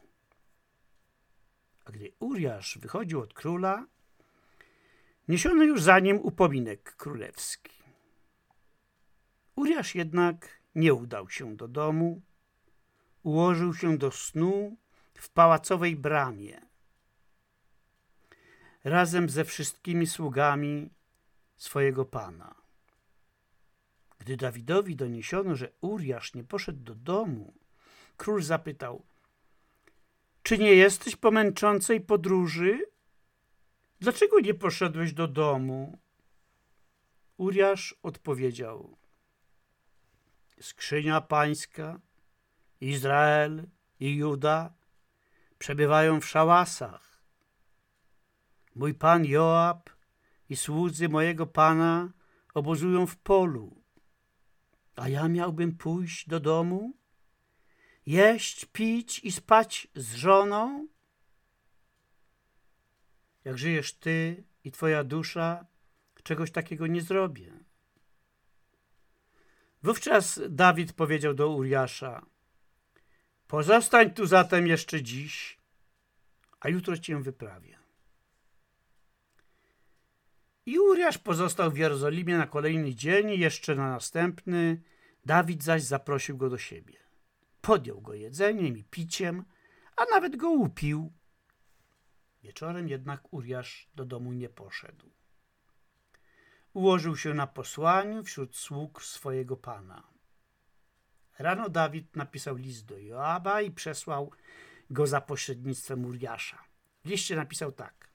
A gdy Uriasz wychodził od króla, niesiono już za nim upominek królewski. Uriasz jednak nie udał się do domu, ułożył się do snu w pałacowej bramie. Razem ze wszystkimi sługami swojego pana. Gdy Dawidowi doniesiono, że Uriasz nie poszedł do domu, król zapytał: Czy nie jesteś po męczącej podróży? Dlaczego nie poszedłeś do domu? Uriasz odpowiedział: skrzynia pańska, Izrael i Juda przebywają w szałasach. Mój pan Joab i słudzy mojego pana obozują w polu, A ja miałbym pójść do domu, jeść, pić i spać z żoną? Jak żyjesz ty i twoja dusza, czegoś takiego nie zrobię. Wówczas Dawid powiedział do Uriasza: Pozostań tu zatem jeszcze dziś, a jutro cię wyprawię. I Uriasz pozostał w Jerozolimie na kolejny dzień i jeszcze na następny. Dawid zaś zaprosił go do siebie. Podjął go jedzeniem i piciem, a nawet go upił. Wieczorem jednak Uriasz do domu nie poszedł. Ułożył się na posłaniu wśród sług swojego pana. Rano Dawid napisał list do Joaba i przesłał go za pośrednictwem Uriasza. W liście napisał tak.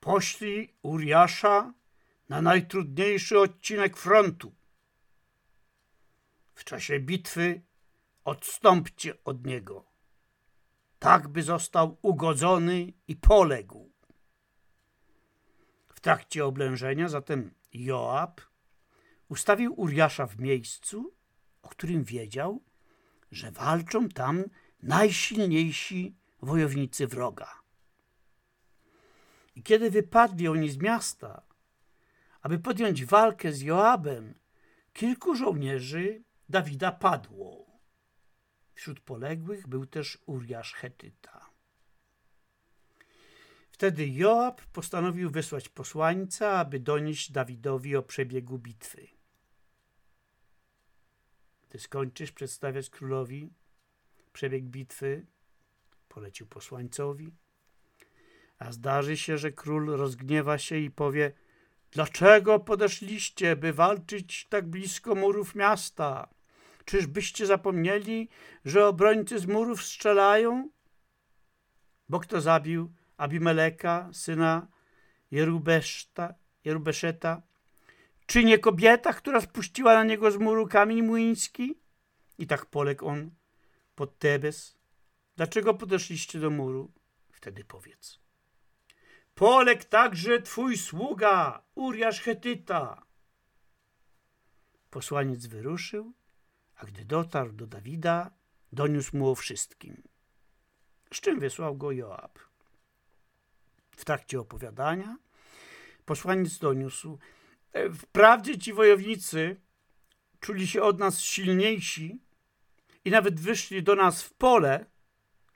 Poślij Uriasza na najtrudniejszy odcinek frontu. W czasie bitwy odstąpcie od niego, tak by został ugodzony i poległ. W trakcie oblężenia zatem Joab ustawił Uriasza w miejscu, o którym wiedział, że walczą tam najsilniejsi wojownicy wroga. I kiedy wypadli oni z miasta, aby podjąć walkę z Joabem, kilku żołnierzy Dawida padło. Wśród poległych był też Uriasz Hetyta. Wtedy Joab postanowił wysłać posłańca, aby donieść Dawidowi o przebiegu bitwy. Ty skończysz przedstawiać królowi przebieg bitwy, polecił posłańcowi. A zdarzy się, że król rozgniewa się i powie: Dlaczego podeszliście, by walczyć tak blisko murów miasta? Czyżbyście zapomnieli, że obrońcy z murów strzelają? Bo kto zabił Abimeleka, syna Jerubeszta, Jerubeszeta? Czy nie kobieta, która spuściła na niego z muru kamień młyński? I tak poległ on pod Tebes. Dlaczego podeszliście do muru? Wtedy powiedz. Poległ także twój sługa, Uriasz Hetyta. Posłaniec wyruszył, a gdy dotarł do Dawida, doniósł mu o wszystkim. Z czym wysłał go Joab. W trakcie opowiadania posłaniec doniósł, e, wprawdzie ci wojownicy czuli się od nas silniejsi i nawet wyszli do nas w pole,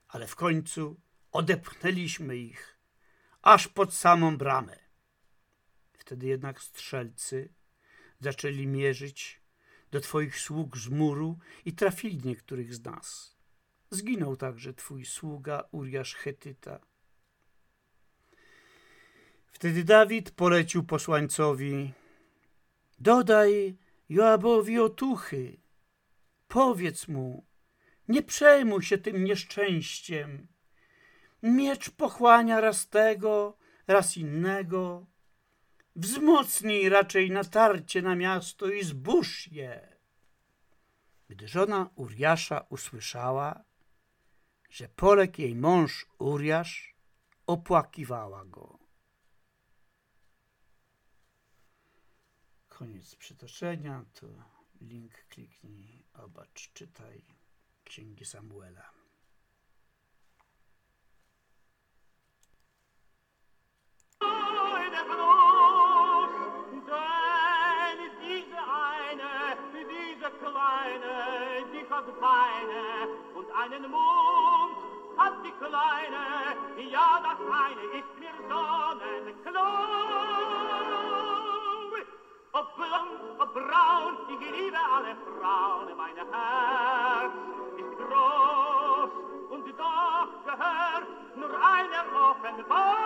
ale w końcu odepchnęliśmy ich aż pod samą bramę. Wtedy jednak strzelcy zaczęli mierzyć do twoich sług z muru i trafili niektórych z nas. Zginął także twój sługa Uriasz Hetyta. Wtedy Dawid polecił posłańcowi Dodaj Joabowi otuchy. Powiedz mu, nie przejmuj się tym nieszczęściem. Miecz pochłania raz tego, raz innego. Wzmocnij raczej natarcie na miasto i zbóż je. Gdy żona Uriasza usłyszała, że poległ jej mąż Uriasz, opłakiwała go. Koniec przytoczenia, to link kliknij, obacz, czytaj Księgi Samuela. Kleine, ja das eine ist mir sonnenklar. Ob blond, ob braun, ich liebe alle Frauen, mein Herz ist groß und doch gehört nur einer offenbar.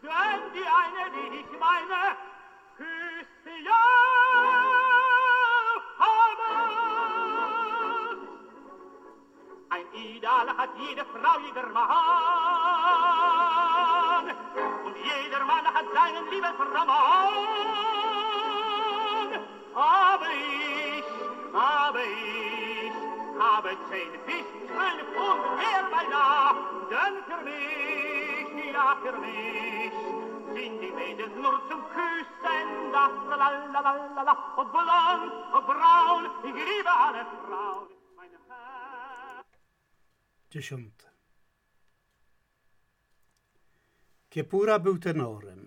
Denn die eine, die ich meine, küsste ja Hamas. Ein Ideal hat jede Frau, jeder Mann. Und hat seinen Liebesroman. Aber ich, aber ich habe zehn Fischchen und mehr beinahe. Denn für mich, ja für mich, sind die Mädels nur zum Küssen das, la la la la la, ob blond, ob braun, ich liebe alle Frauen. Dziesiąte. Kiepura był tenorem.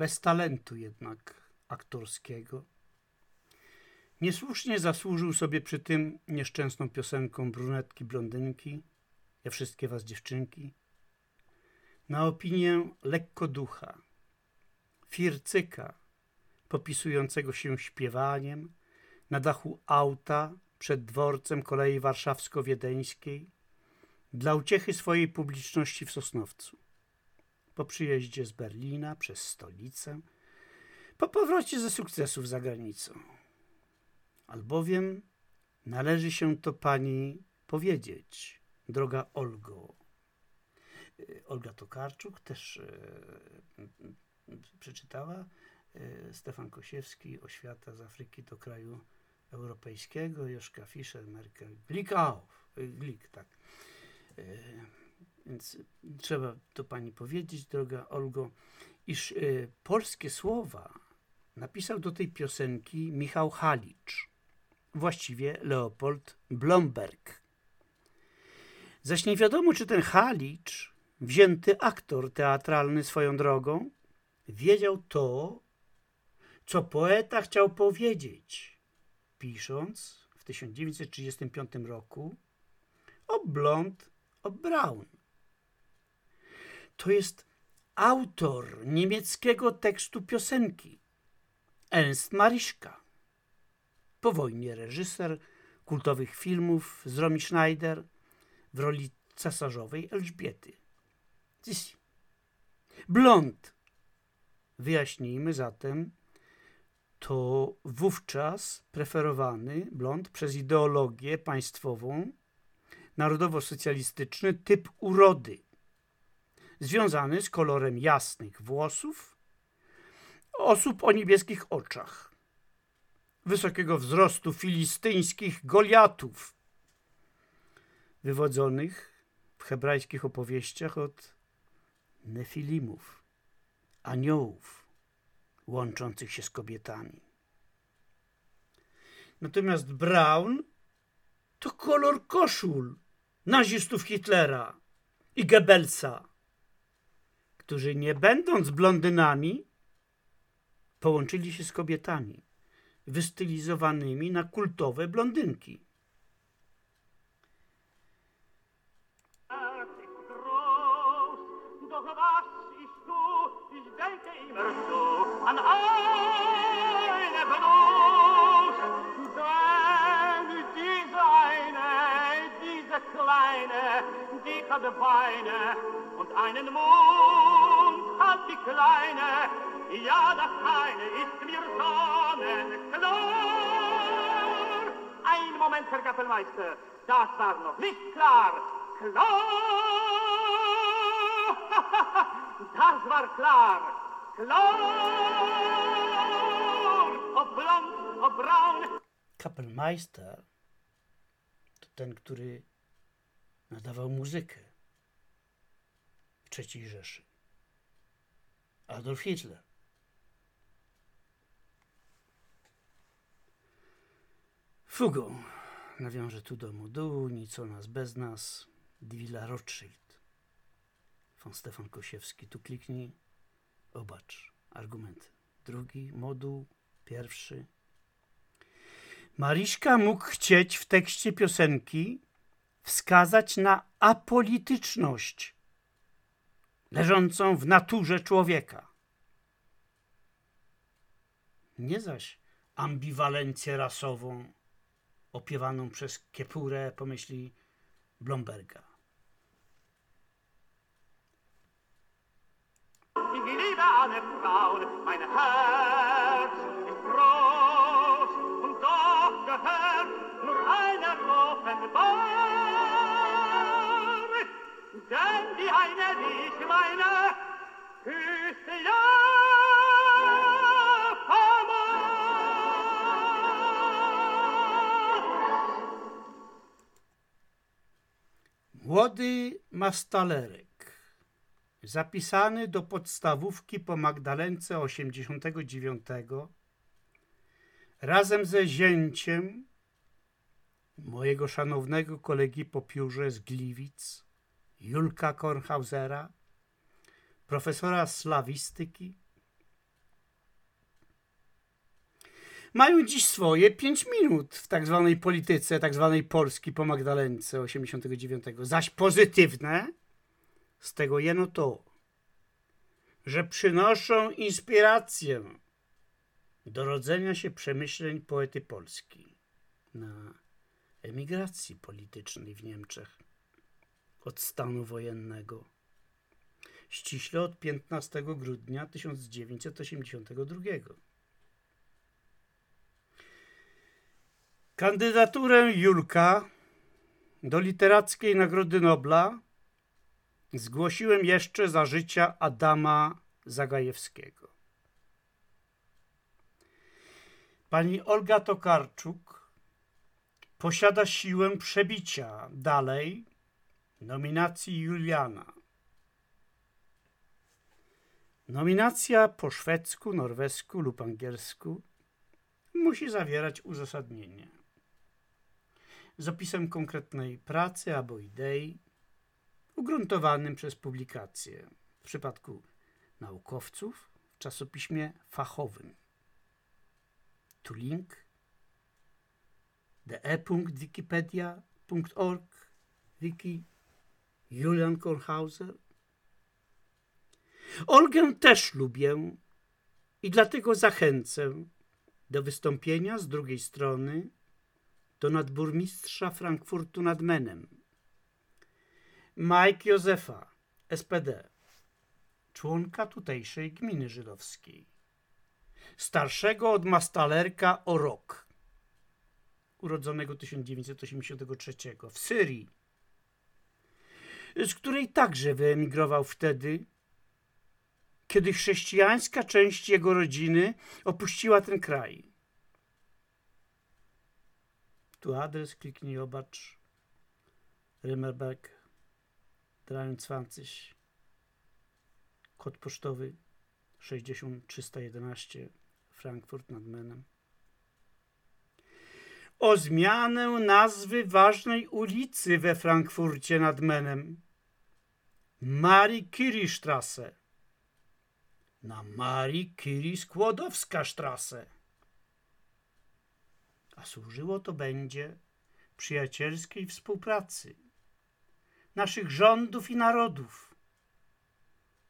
Bez talentu jednak aktorskiego. Niesłusznie zasłużył sobie przy tym nieszczęsną piosenką brunetki, blondynki, ja wszystkie was dziewczynki, na opinię lekko ducha, fircyka, popisującego się śpiewaniem na dachu auta przed dworcem kolei warszawsko-wiedeńskiej dla uciechy swojej publiczności w Sosnowcu. Po przyjeździe z Berlina przez stolicę, po powrocie ze sukcesów za granicą. Albowiem należy się to pani powiedzieć, droga Olgo. Y, Olga Tokarczuk też e, przeczytała. E, Stefan Kosiewski, Oświata z Afryki do kraju europejskiego, Joszka Fischer, Merkel, Glik, auf, y, Glik, tak. Więc trzeba to pani powiedzieć, droga Olgo, iż e, polskie słowa napisał do tej piosenki Michał Halicz, właściwie Leopold Blomberg. Zaś nie wiadomo, czy ten Halicz, wzięty aktor teatralny swoją drogą, wiedział to, co poeta chciał powiedzieć, pisząc w 1935 roku o Blond, o Braun. To jest autor niemieckiego tekstu piosenki, Ernst Marischka. Po wojnie reżyser kultowych filmów z Romy Schneider w roli cesarzowej Elżbiety. Dziś. Blond. Wyjaśnijmy zatem, to wówczas preferowany blond przez ideologię państwową narodowo-socjalistyczny typ urody, związany z kolorem jasnych włosów osób o niebieskich oczach, wysokiego wzrostu filistyńskich Goliatów, wywodzonych w hebrajskich opowieściach od nefilimów, aniołów łączących się z kobietami. Natomiast Braun to kolor koszul nazistów Hitlera i Goebbelsa, którzy nie będąc blondynami, połączyli się z kobietami wystylizowanymi na kultowe blondynki. Kleine, die hat Beine und einen Mund hat die kleine. Ja, das eine ist mir sonnenklar. Ein Moment, Herr Kapellmeister, das war noch nicht klar. Klar! Das war klar. Klar! Ob blond, ob braun. Kapelmeister to ten, który nadawał muzykę III Rzeszy. Adolf Hitler. Fugą nawiążę tu do modułu, nic o nas bez nas, Dwila Rothschild. Von Stefan Kosiewski. Tu kliknij, obacz argumenty. Drugi moduł, pierwszy. Mariszka mógł chcieć w tekście piosenki wskazać na apolityczność leżącą w naturze człowieka. Nie zaś ambiwalencję rasową opiewaną przez Kiepurę, pomyśli Blomberga. Denn die eine, die ich meine, ja. Młody mastalerek zapisany do podstawówki po Magdalence 89 razem ze zięciem mojego szanownego kolegi po piórze z Gliwic, Julka Kornhausera, profesora slawistyki, mają dziś swoje 5 minut w tak zwanej polityce, tak zwanej Polski po Magdalence 89. Zaś pozytywne z tego jeno to, że przynoszą inspirację do rodzenia się przemyśleń poety Polski na emigracji politycznej w Niemczech od stanu wojennego. Ściśle od 15 grudnia 1982. Kandydaturę Julka do Literackiej Nagrody Nobla zgłosiłem jeszcze za życia Adama Zagajewskiego. Pani Olga Tokarczuk posiada siłę przebicia dalej nominacji Juliana. Nominacja po szwedzku, norwesku lub angielsku musi zawierać uzasadnienie z opisem konkretnej pracy albo idei, ugruntowanym przez publikację w przypadku naukowców w czasopiśmie fachowym. Tu link de.wikipedia.org wiki Julian Kornhauser. Olgę też lubię i dlatego zachęcę do wystąpienia z drugiej strony do nadburmistrza Frankfurtu nad Menem. Mike Józefa, SPD, członka tutejszej gminy żydowskiej, starszego od mastalerka o rok, urodzonego 1983 w Syrii, z której także wyemigrował wtedy, kiedy chrześcijańska część jego rodziny opuściła ten kraj. Tu adres, kliknij obacz. Rimmerberg 23. Kod pocztowy 60311 Frankfurt nad Menem. O zmianę nazwy ważnej ulicy we Frankfurcie nad Menem. Marii Curie Strasse. Na Marii Curie Skłodowska Strasse. A służyło to będzie przyjacielskiej współpracy naszych rządów i narodów.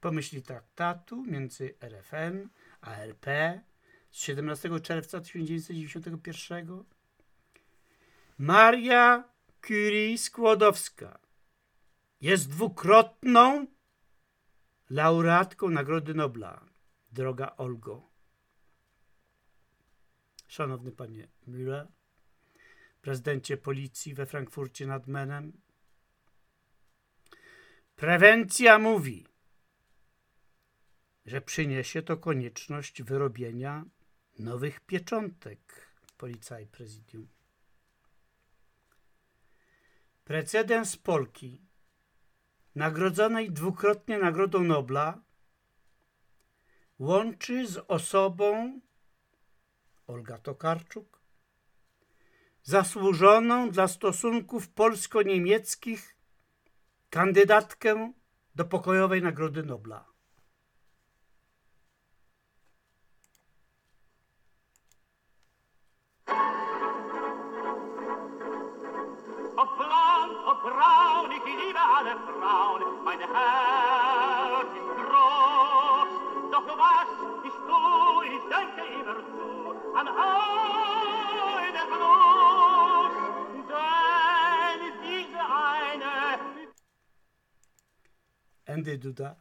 Pomyśli traktatu między RFN a RP z 17 czerwca 1991 Maria Curie Skłodowska jest dwukrotną laureatką Nagrody Nobla. Droga Olgo. Szanowny panie Müller, prezydencie policji we Frankfurcie nad Menem. Prewencja mówi, że przyniesie to konieczność wyrobienia nowych pieczątek Policaj Prezydium. Precedens Polki, nagrodzonej dwukrotnie Nagrodą Nobla, łączy z osobą Olga Tokarczuk, zasłużoną dla stosunków polsko-niemieckich kandydatkę do pokojowej Nagrody Nobla. Andy Duda,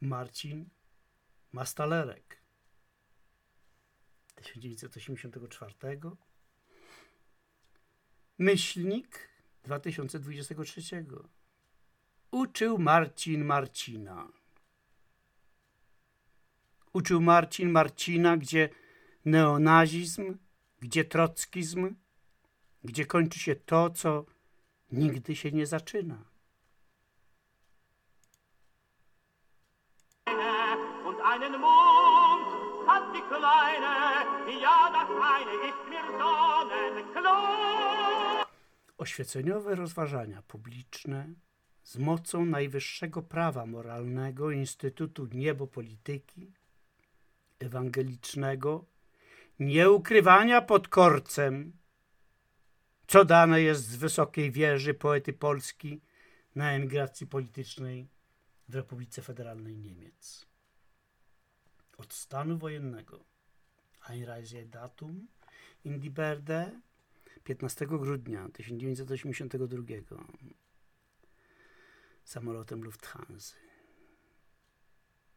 Marcin Mastalerek. 1984 Myślnik 2023 Uczył Marcin Marcina Uczył Marcin Marcina, gdzie neonazizm, gdzie trockizm, gdzie kończy się to, co nigdy się nie zaczyna. Oświeceniowe rozważania publiczne z mocą najwyższego prawa moralnego Instytutu Niebopolityki Ewangelicznego nieukrywania pod korcem, co dane jest z wysokiej wieży poety Polski na emigracji politycznej w Republice Federalnej Niemiec. Od stanu wojennego Einreisedatum in die Berde 15 grudnia 1982 samolotem Lufthansa.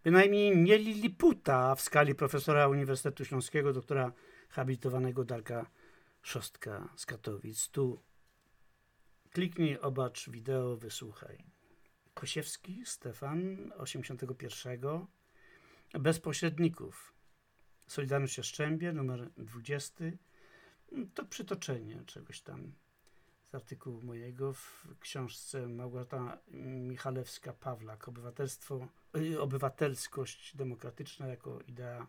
Bynajmniej nie Liliputa w skali profesora Uniwersytetu Śląskiego, doktora habilitowanego Darka Szostka z Katowic. Tu kliknij, obacz wideo, wysłuchaj. Kosiewski, Stefan, 81. Bez pośredników. Solidarność Jaszczębie, numer 20. To przytoczenie czegoś tam z artykułu mojego w książce Małgorzata Michalewska-Pawlak Obywatelstwo, y, Obywatelskość demokratyczna jako idea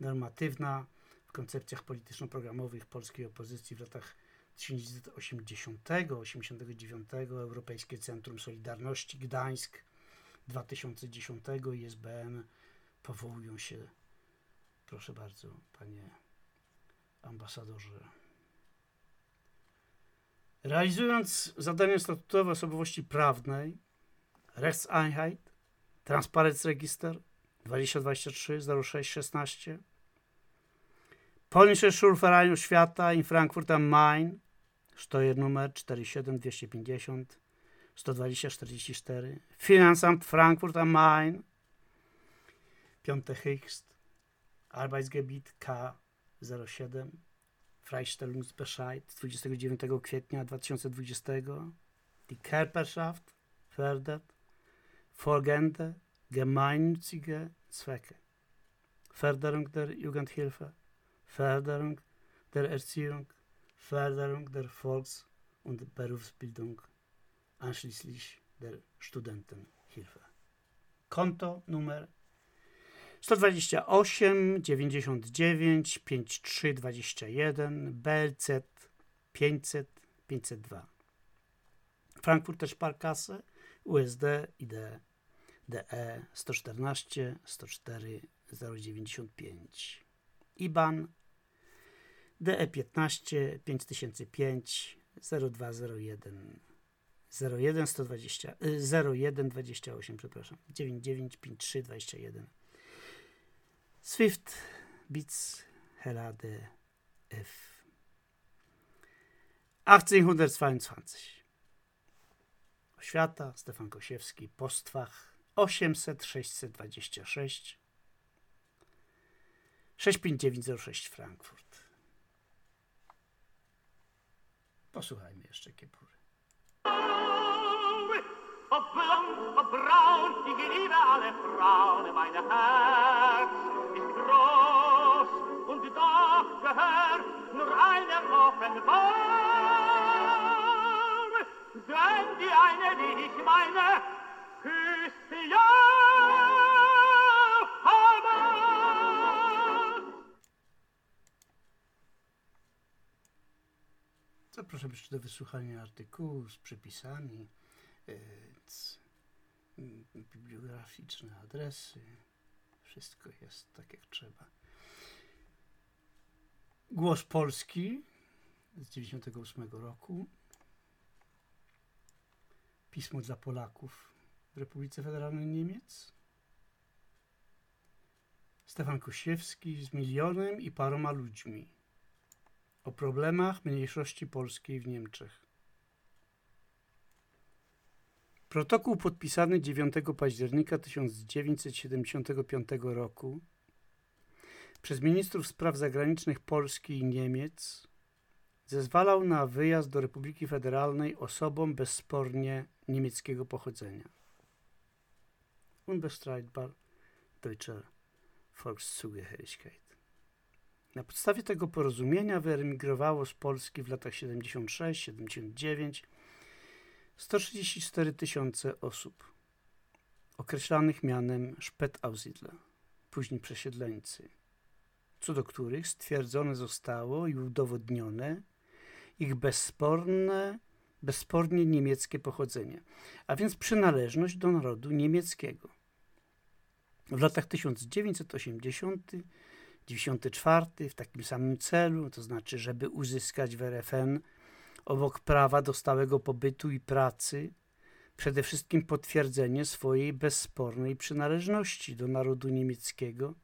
normatywna w koncepcjach polityczno-programowych polskiej opozycji w latach 1980-89 Europejskie Centrum Solidarności Gdańsk 2010 i SBN powołują się proszę bardzo panie ambasadorze Realizując zadania statutowe osobowości prawnej, Rechtseinheit, Transparenzregister 2023 0616, Polnische Schulvereinu Świata in Frankfurt am Main, sztojer numer 47250 12044, Finanzamt Frankfurt am Main, 5 Hychst, Arbeitsgebiet K07, Freistellungsbescheid 29 kwietnia 2020, die Körperschaft fördert folgende gemeinnützige Zwecke. Förderung der Jugendhilfe, Förderung der Erziehung, Förderung der Volks- und Berufsbildung, anschließend der Studentenhilfe. Konto Nummer 128 99 5321 BLZ 500 502 Frankfurter Sparkasse USD ID DE 114 104 095 IBAN DE 15 5005 0201 01 120 01 28 przepraszam. 995321 Swift Beats Helade F. 1822 Oświata Stefan Kosiewski Postwach 800 626 65906 Frankfurt. Posłuchajmy jeszcze Kiepury. Ob blond, ob braun, ich liebe alle Frauen, meine Herz doch gehört nur eine offenbar. Denn die eine, die ich meine, küsst ja Zapraszam jeszcze do wysłuchania artykułu z przepisami, z bibliograficzne adresy. Wszystko jest tak jak trzeba. Głos Polski z 98 roku. Pismo dla Polaków w Republice Federalnej Niemiec. Stefan Kosiewski z milionem i paroma ludźmi o problemach mniejszości polskiej w Niemczech. Protokół podpisany 9 października 1975 roku przez ministrów spraw zagranicznych Polski i Niemiec zezwalał na wyjazd do Republiki Federalnej osobom bezspornie niemieckiego pochodzenia. Unbestreitbar deutscher Volkszugehörigkeit. Na podstawie tego porozumienia wyemigrowało z Polski w latach 76-79 134 tysiące osób, określanych mianem Spätaussiedler, późni przesiedleńcy, co do których stwierdzone zostało i udowodnione ich bezsporne, bezspornie niemieckie pochodzenie, a więc przynależność do narodu niemieckiego. W latach 1980 94 w takim samym celu, to znaczy, żeby uzyskać w RFN obok prawa do stałego pobytu i pracy przede wszystkim potwierdzenie swojej bezspornej przynależności do narodu niemieckiego,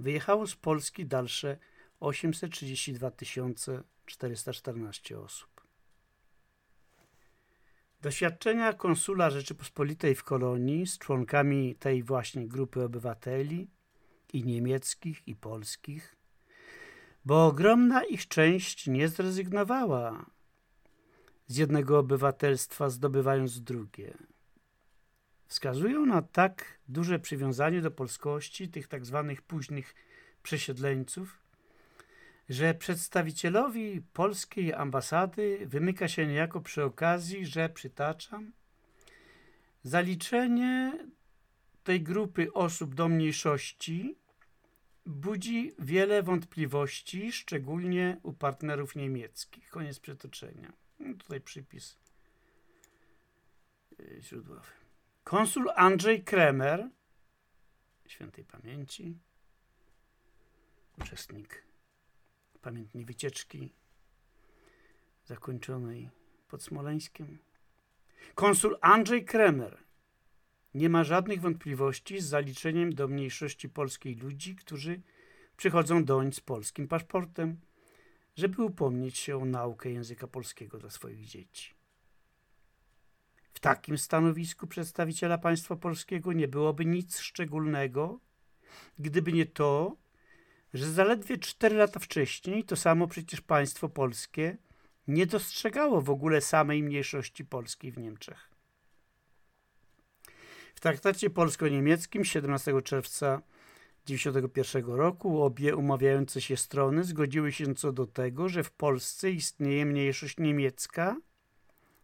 wyjechało z Polski dalsze 832 414 osób. Doświadczenia konsula Rzeczypospolitej w kolonii z członkami tej właśnie grupy obywateli i niemieckich, i polskich, bo ogromna ich część nie zrezygnowała z jednego obywatelstwa, zdobywając drugie. Wskazują na tak duże przywiązanie do polskości tych tak zwanych późnych przesiedleńców, że przedstawicielowi polskiej ambasady wymyka się niejako przy okazji, że przytaczam, zaliczenie tej grupy osób do mniejszości budzi wiele wątpliwości, szczególnie u partnerów niemieckich. Koniec przytoczenia. No tutaj przypis y, źródłowy. Konsul Andrzej Kremer, świętej pamięci, uczestnik pamiętnej wycieczki zakończonej pod Smoleńskiem. Konsul Andrzej Kremer nie ma żadnych wątpliwości z zaliczeniem do mniejszości polskiej ludzi, którzy przychodzą doń z polskim paszportem, żeby upomnieć się o naukę języka polskiego dla swoich dzieci. W takim stanowisku przedstawiciela państwa polskiego nie byłoby nic szczególnego, gdyby nie to, że zaledwie cztery lata wcześniej to samo przecież państwo polskie nie dostrzegało w ogóle samej mniejszości polskiej w Niemczech. W traktacie polsko-niemieckim 17 czerwca 1991 roku obie umawiające się strony zgodziły się co do tego, że w Polsce istnieje mniejszość niemiecka,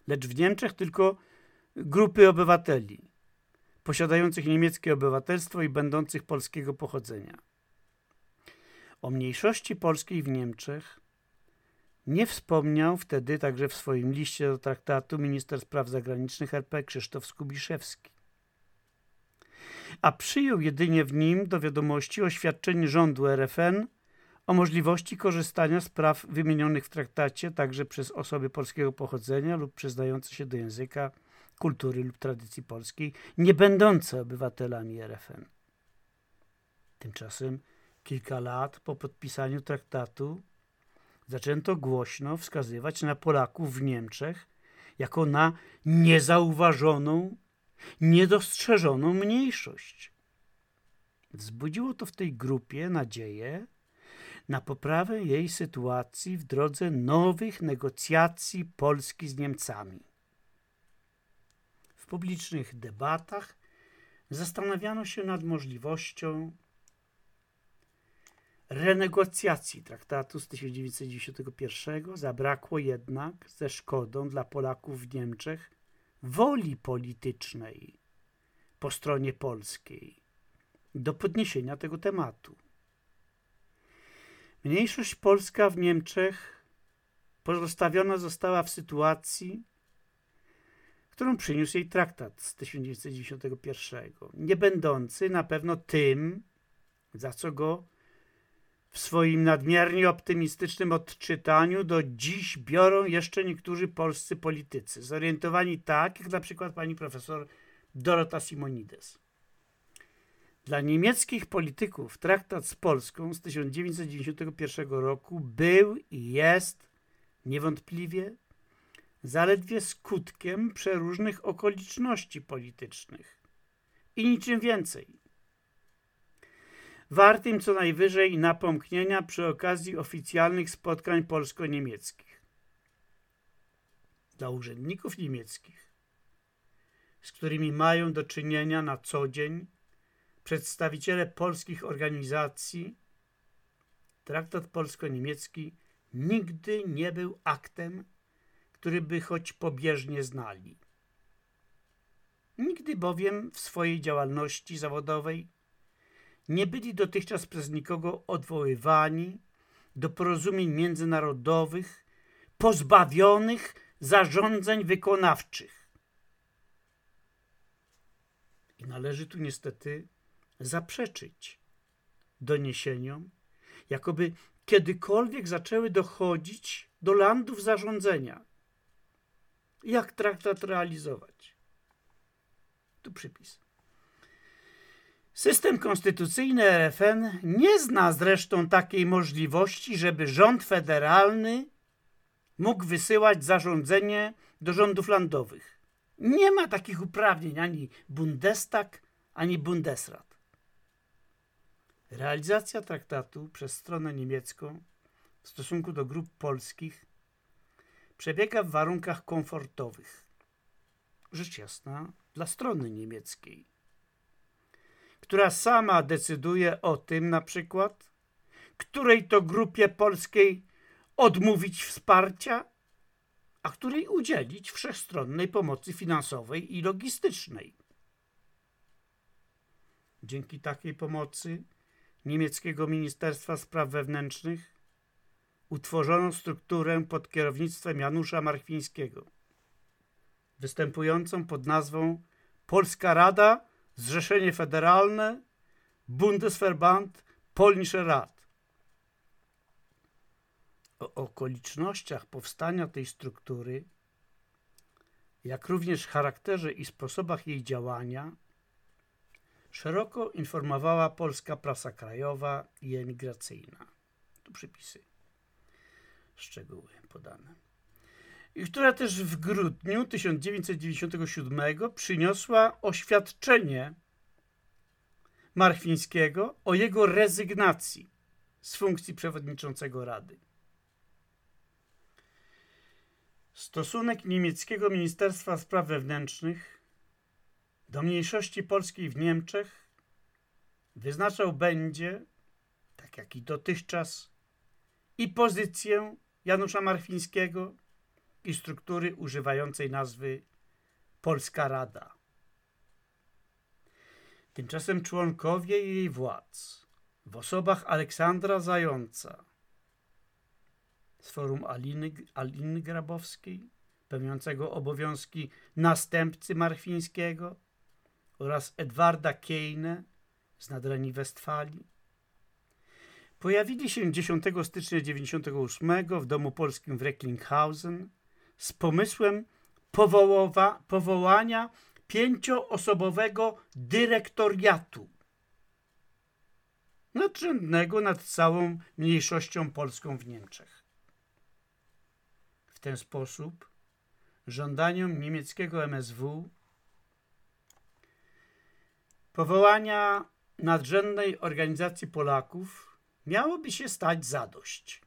lecz w Niemczech tylko grupy obywateli posiadających niemieckie obywatelstwo i będących polskiego pochodzenia. O mniejszości polskiej w Niemczech nie wspomniał wtedy także w swoim liście do traktatu minister spraw zagranicznych RP Krzysztof Skubiszewski a przyjął jedynie w nim do wiadomości oświadczenie rządu RFN o możliwości korzystania z praw wymienionych w traktacie także przez osoby polskiego pochodzenia lub przyznające się do języka, kultury lub tradycji polskiej, nie będące obywatelami RFN. Tymczasem kilka lat po podpisaniu traktatu zaczęto głośno wskazywać na Polaków w Niemczech jako na niezauważoną niedostrzeżoną mniejszość. Wzbudziło to w tej grupie nadzieję na poprawę jej sytuacji w drodze nowych negocjacji Polski z Niemcami. W publicznych debatach zastanawiano się nad możliwością renegocjacji traktatu z 1991. Zabrakło jednak ze szkodą dla Polaków w Niemczech woli politycznej po stronie polskiej do podniesienia tego tematu. Mniejszość polska w Niemczech pozostawiona została w sytuacji, którą przyniósł jej traktat z 1991, nie będący na pewno tym, za co go w swoim nadmiernie optymistycznym odczytaniu do dziś biorą jeszcze niektórzy polscy politycy, zorientowani tak, jak na przykład pani profesor Dorota Simonides. Dla niemieckich polityków traktat z Polską z 1991 roku był i jest niewątpliwie zaledwie skutkiem przeróżnych okoliczności politycznych i niczym więcej wartym co najwyżej napomknienia przy okazji oficjalnych spotkań polsko-niemieckich. Dla urzędników niemieckich, z którymi mają do czynienia na co dzień przedstawiciele polskich organizacji, traktat polsko-niemiecki nigdy nie był aktem, który by choć pobieżnie znali. Nigdy bowiem w swojej działalności zawodowej nie byli dotychczas przez nikogo odwoływani do porozumień międzynarodowych pozbawionych zarządzeń wykonawczych. I należy tu niestety zaprzeczyć doniesieniom, jakoby kiedykolwiek zaczęły dochodzić do landów zarządzenia. Jak traktat realizować? Tu przypis. System konstytucyjny RFN nie zna zresztą takiej możliwości, żeby rząd federalny mógł wysyłać zarządzenie do rządów landowych. Nie ma takich uprawnień ani Bundestag, ani Bundesrat. Realizacja traktatu przez stronę niemiecką w stosunku do grup polskich przebiega w warunkach komfortowych. Rzecz jasna dla strony niemieckiej, która sama decyduje o tym na przykład, której to grupie polskiej odmówić wsparcia, a której udzielić wszechstronnej pomocy finansowej i logistycznej. Dzięki takiej pomocy niemieckiego Ministerstwa Spraw Wewnętrznych utworzono strukturę pod kierownictwem Janusza Marchwińskiego, występującą pod nazwą Polska Rada, Zrzeszenie Federalne, Bundesverband, Polnische Rat. O okolicznościach powstania tej struktury, jak również charakterze i sposobach jej działania, szeroko informowała polska prasa krajowa i emigracyjna. Tu przypisy, szczegóły podane. I która też w grudniu 1997 przyniosła oświadczenie Marchwińskiego o jego rezygnacji z funkcji przewodniczącego Rady. Stosunek niemieckiego Ministerstwa Spraw Wewnętrznych do mniejszości polskiej w Niemczech wyznaczał będzie, tak jak i dotychczas, i pozycję Janusza Marfińskiego i struktury używającej nazwy Polska Rada. Tymczasem członkowie jej władz w osobach Aleksandra Zająca z forum Aliny, Aliny Grabowskiej, pełniącego obowiązki następcy Marfińskiego, oraz Edwarda Keine z Nadrenii Westfalii. Pojawili się 10 stycznia 1998 w Domu Polskim w Recklinghausen z pomysłem powołowa, powołania pięcioosobowego dyrektoriatu nadrzędnego nad całą mniejszością polską w Niemczech. W ten sposób żądaniom niemieckiego MSW Powołania nadrzędnej organizacji Polaków miałoby się stać zadość.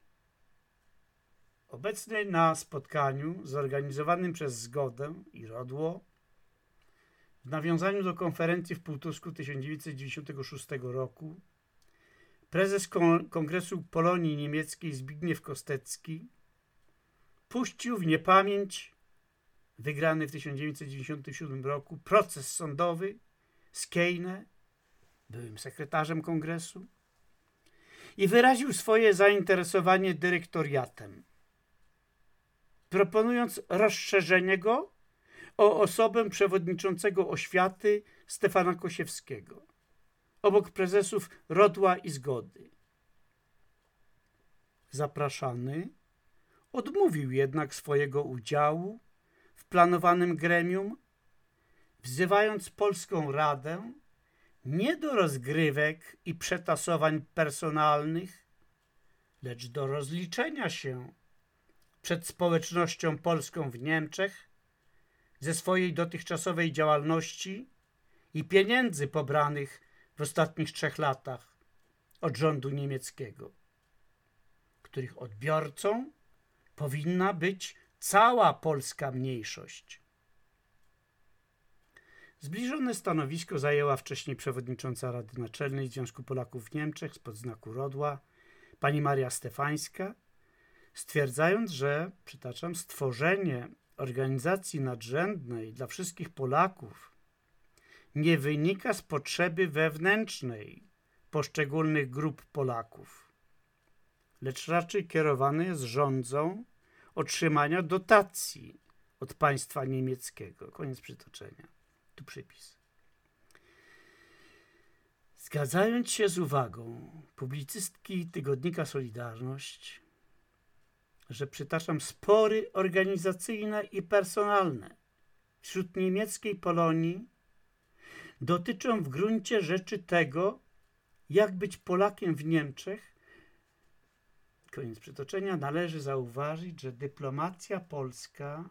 Obecnie na spotkaniu zorganizowanym przez Zgodę i Rodło w nawiązaniu do konferencji w Półtusku 1996 roku prezes Kongresu Polonii Niemieckiej Zbigniew Kostecki puścił w niepamięć wygrany w 1997 roku proces sądowy Skejne, byłym sekretarzem kongresu, i wyraził swoje zainteresowanie dyrektoriatem, proponując rozszerzenie go o osobę przewodniczącego oświaty Stefana Kosiewskiego, obok prezesów Rodła i Zgody. Zapraszany odmówił jednak swojego udziału w planowanym gremium wzywając Polską Radę nie do rozgrywek i przetasowań personalnych, lecz do rozliczenia się przed społecznością polską w Niemczech ze swojej dotychczasowej działalności i pieniędzy pobranych w ostatnich trzech latach od rządu niemieckiego, których odbiorcą powinna być cała polska mniejszość. Zbliżone stanowisko zajęła wcześniej przewodnicząca Rady Naczelnej Związku Polaków w Niemczech spod znaku Rodła, pani Maria Stefańska, stwierdzając, że, przytaczam, stworzenie organizacji nadrzędnej dla wszystkich Polaków nie wynika z potrzeby wewnętrznej poszczególnych grup Polaków, lecz raczej kierowany jest rządzą otrzymania dotacji od państwa niemieckiego. Koniec przytoczenia. Tu przypis. Zgadzając się z uwagą publicystki tygodnika Solidarność, że przytaczam spory organizacyjne i personalne wśród niemieckiej Polonii, dotyczą w gruncie rzeczy tego, jak być Polakiem w Niemczech. Koniec przytoczenia. Należy zauważyć, że dyplomacja polska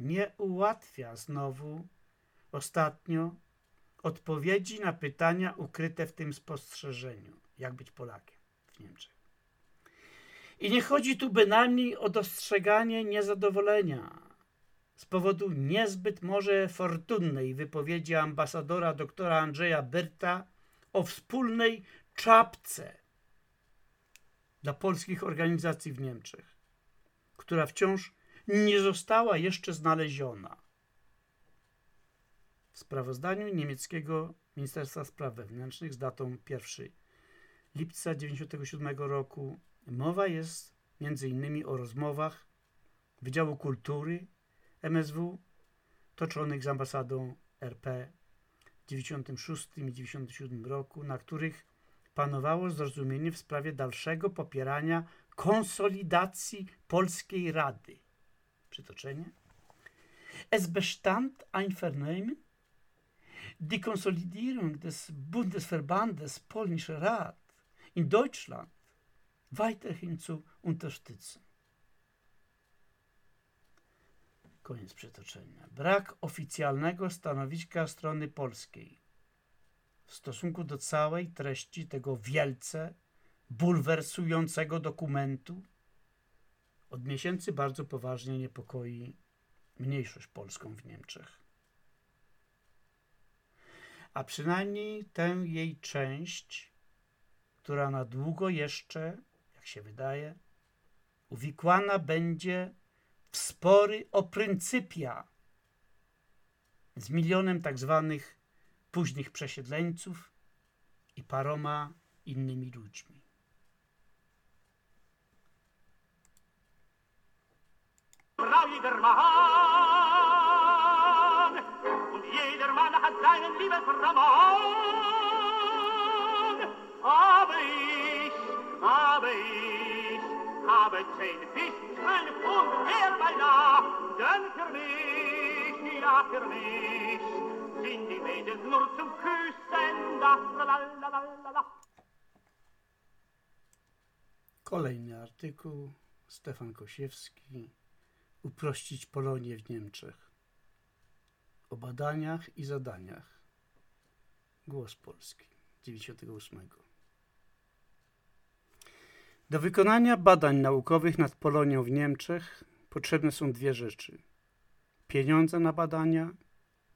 nie ułatwia znowu ostatnio odpowiedzi na pytania ukryte w tym spostrzeżeniu, jak być Polakiem w Niemczech. I nie chodzi tu bynajmniej o dostrzeganie niezadowolenia z powodu niezbyt może fortunnej wypowiedzi ambasadora doktora Andrzeja Berta o wspólnej czapce dla polskich organizacji w Niemczech, która wciąż nie została jeszcze znaleziona. Sprawozdaniu niemieckiego Ministerstwa Spraw Wewnętrznych z datą 1 lipca 1997 roku mowa jest m.in. o rozmowach Wydziału Kultury MSW toczonych z ambasadą RP w 1996 i 1997 roku, na których panowało zrozumienie w sprawie dalszego popierania konsolidacji Polskiej Rady. Przytoczenie. Es bestand ein Vernehmen, die Konsolidierung des Bundesverbandes Polnischer Rat in Deutschland weiterhin zu unterstützen. Koniec przytoczenia. Brak oficjalnego stanowiska strony polskiej w stosunku do całej treści tego wielce bulwersującego dokumentu od miesięcy bardzo poważnie niepokoi mniejszość polską w Niemczech. A przynajmniej tę jej część, która na długo jeszcze, jak się wydaje, uwikłana będzie w spory o pryncypia z milionem tak zwanych późnych przesiedleńców i paroma innymi ludźmi. Und Aber ich, aber ich habe zehn und mehr beinahe, denn für mich, ja für mich, sind die Mädels nur zum Küssen da, la la la la la. Kolejny artykuł, Stefan Kosiewski, Uprościć Polonię w Niemczech. O badaniach i zadaniach. Głos Polski, 98. Do wykonania badań naukowych nad Polonią w Niemczech potrzebne są dwie rzeczy: pieniądze na badania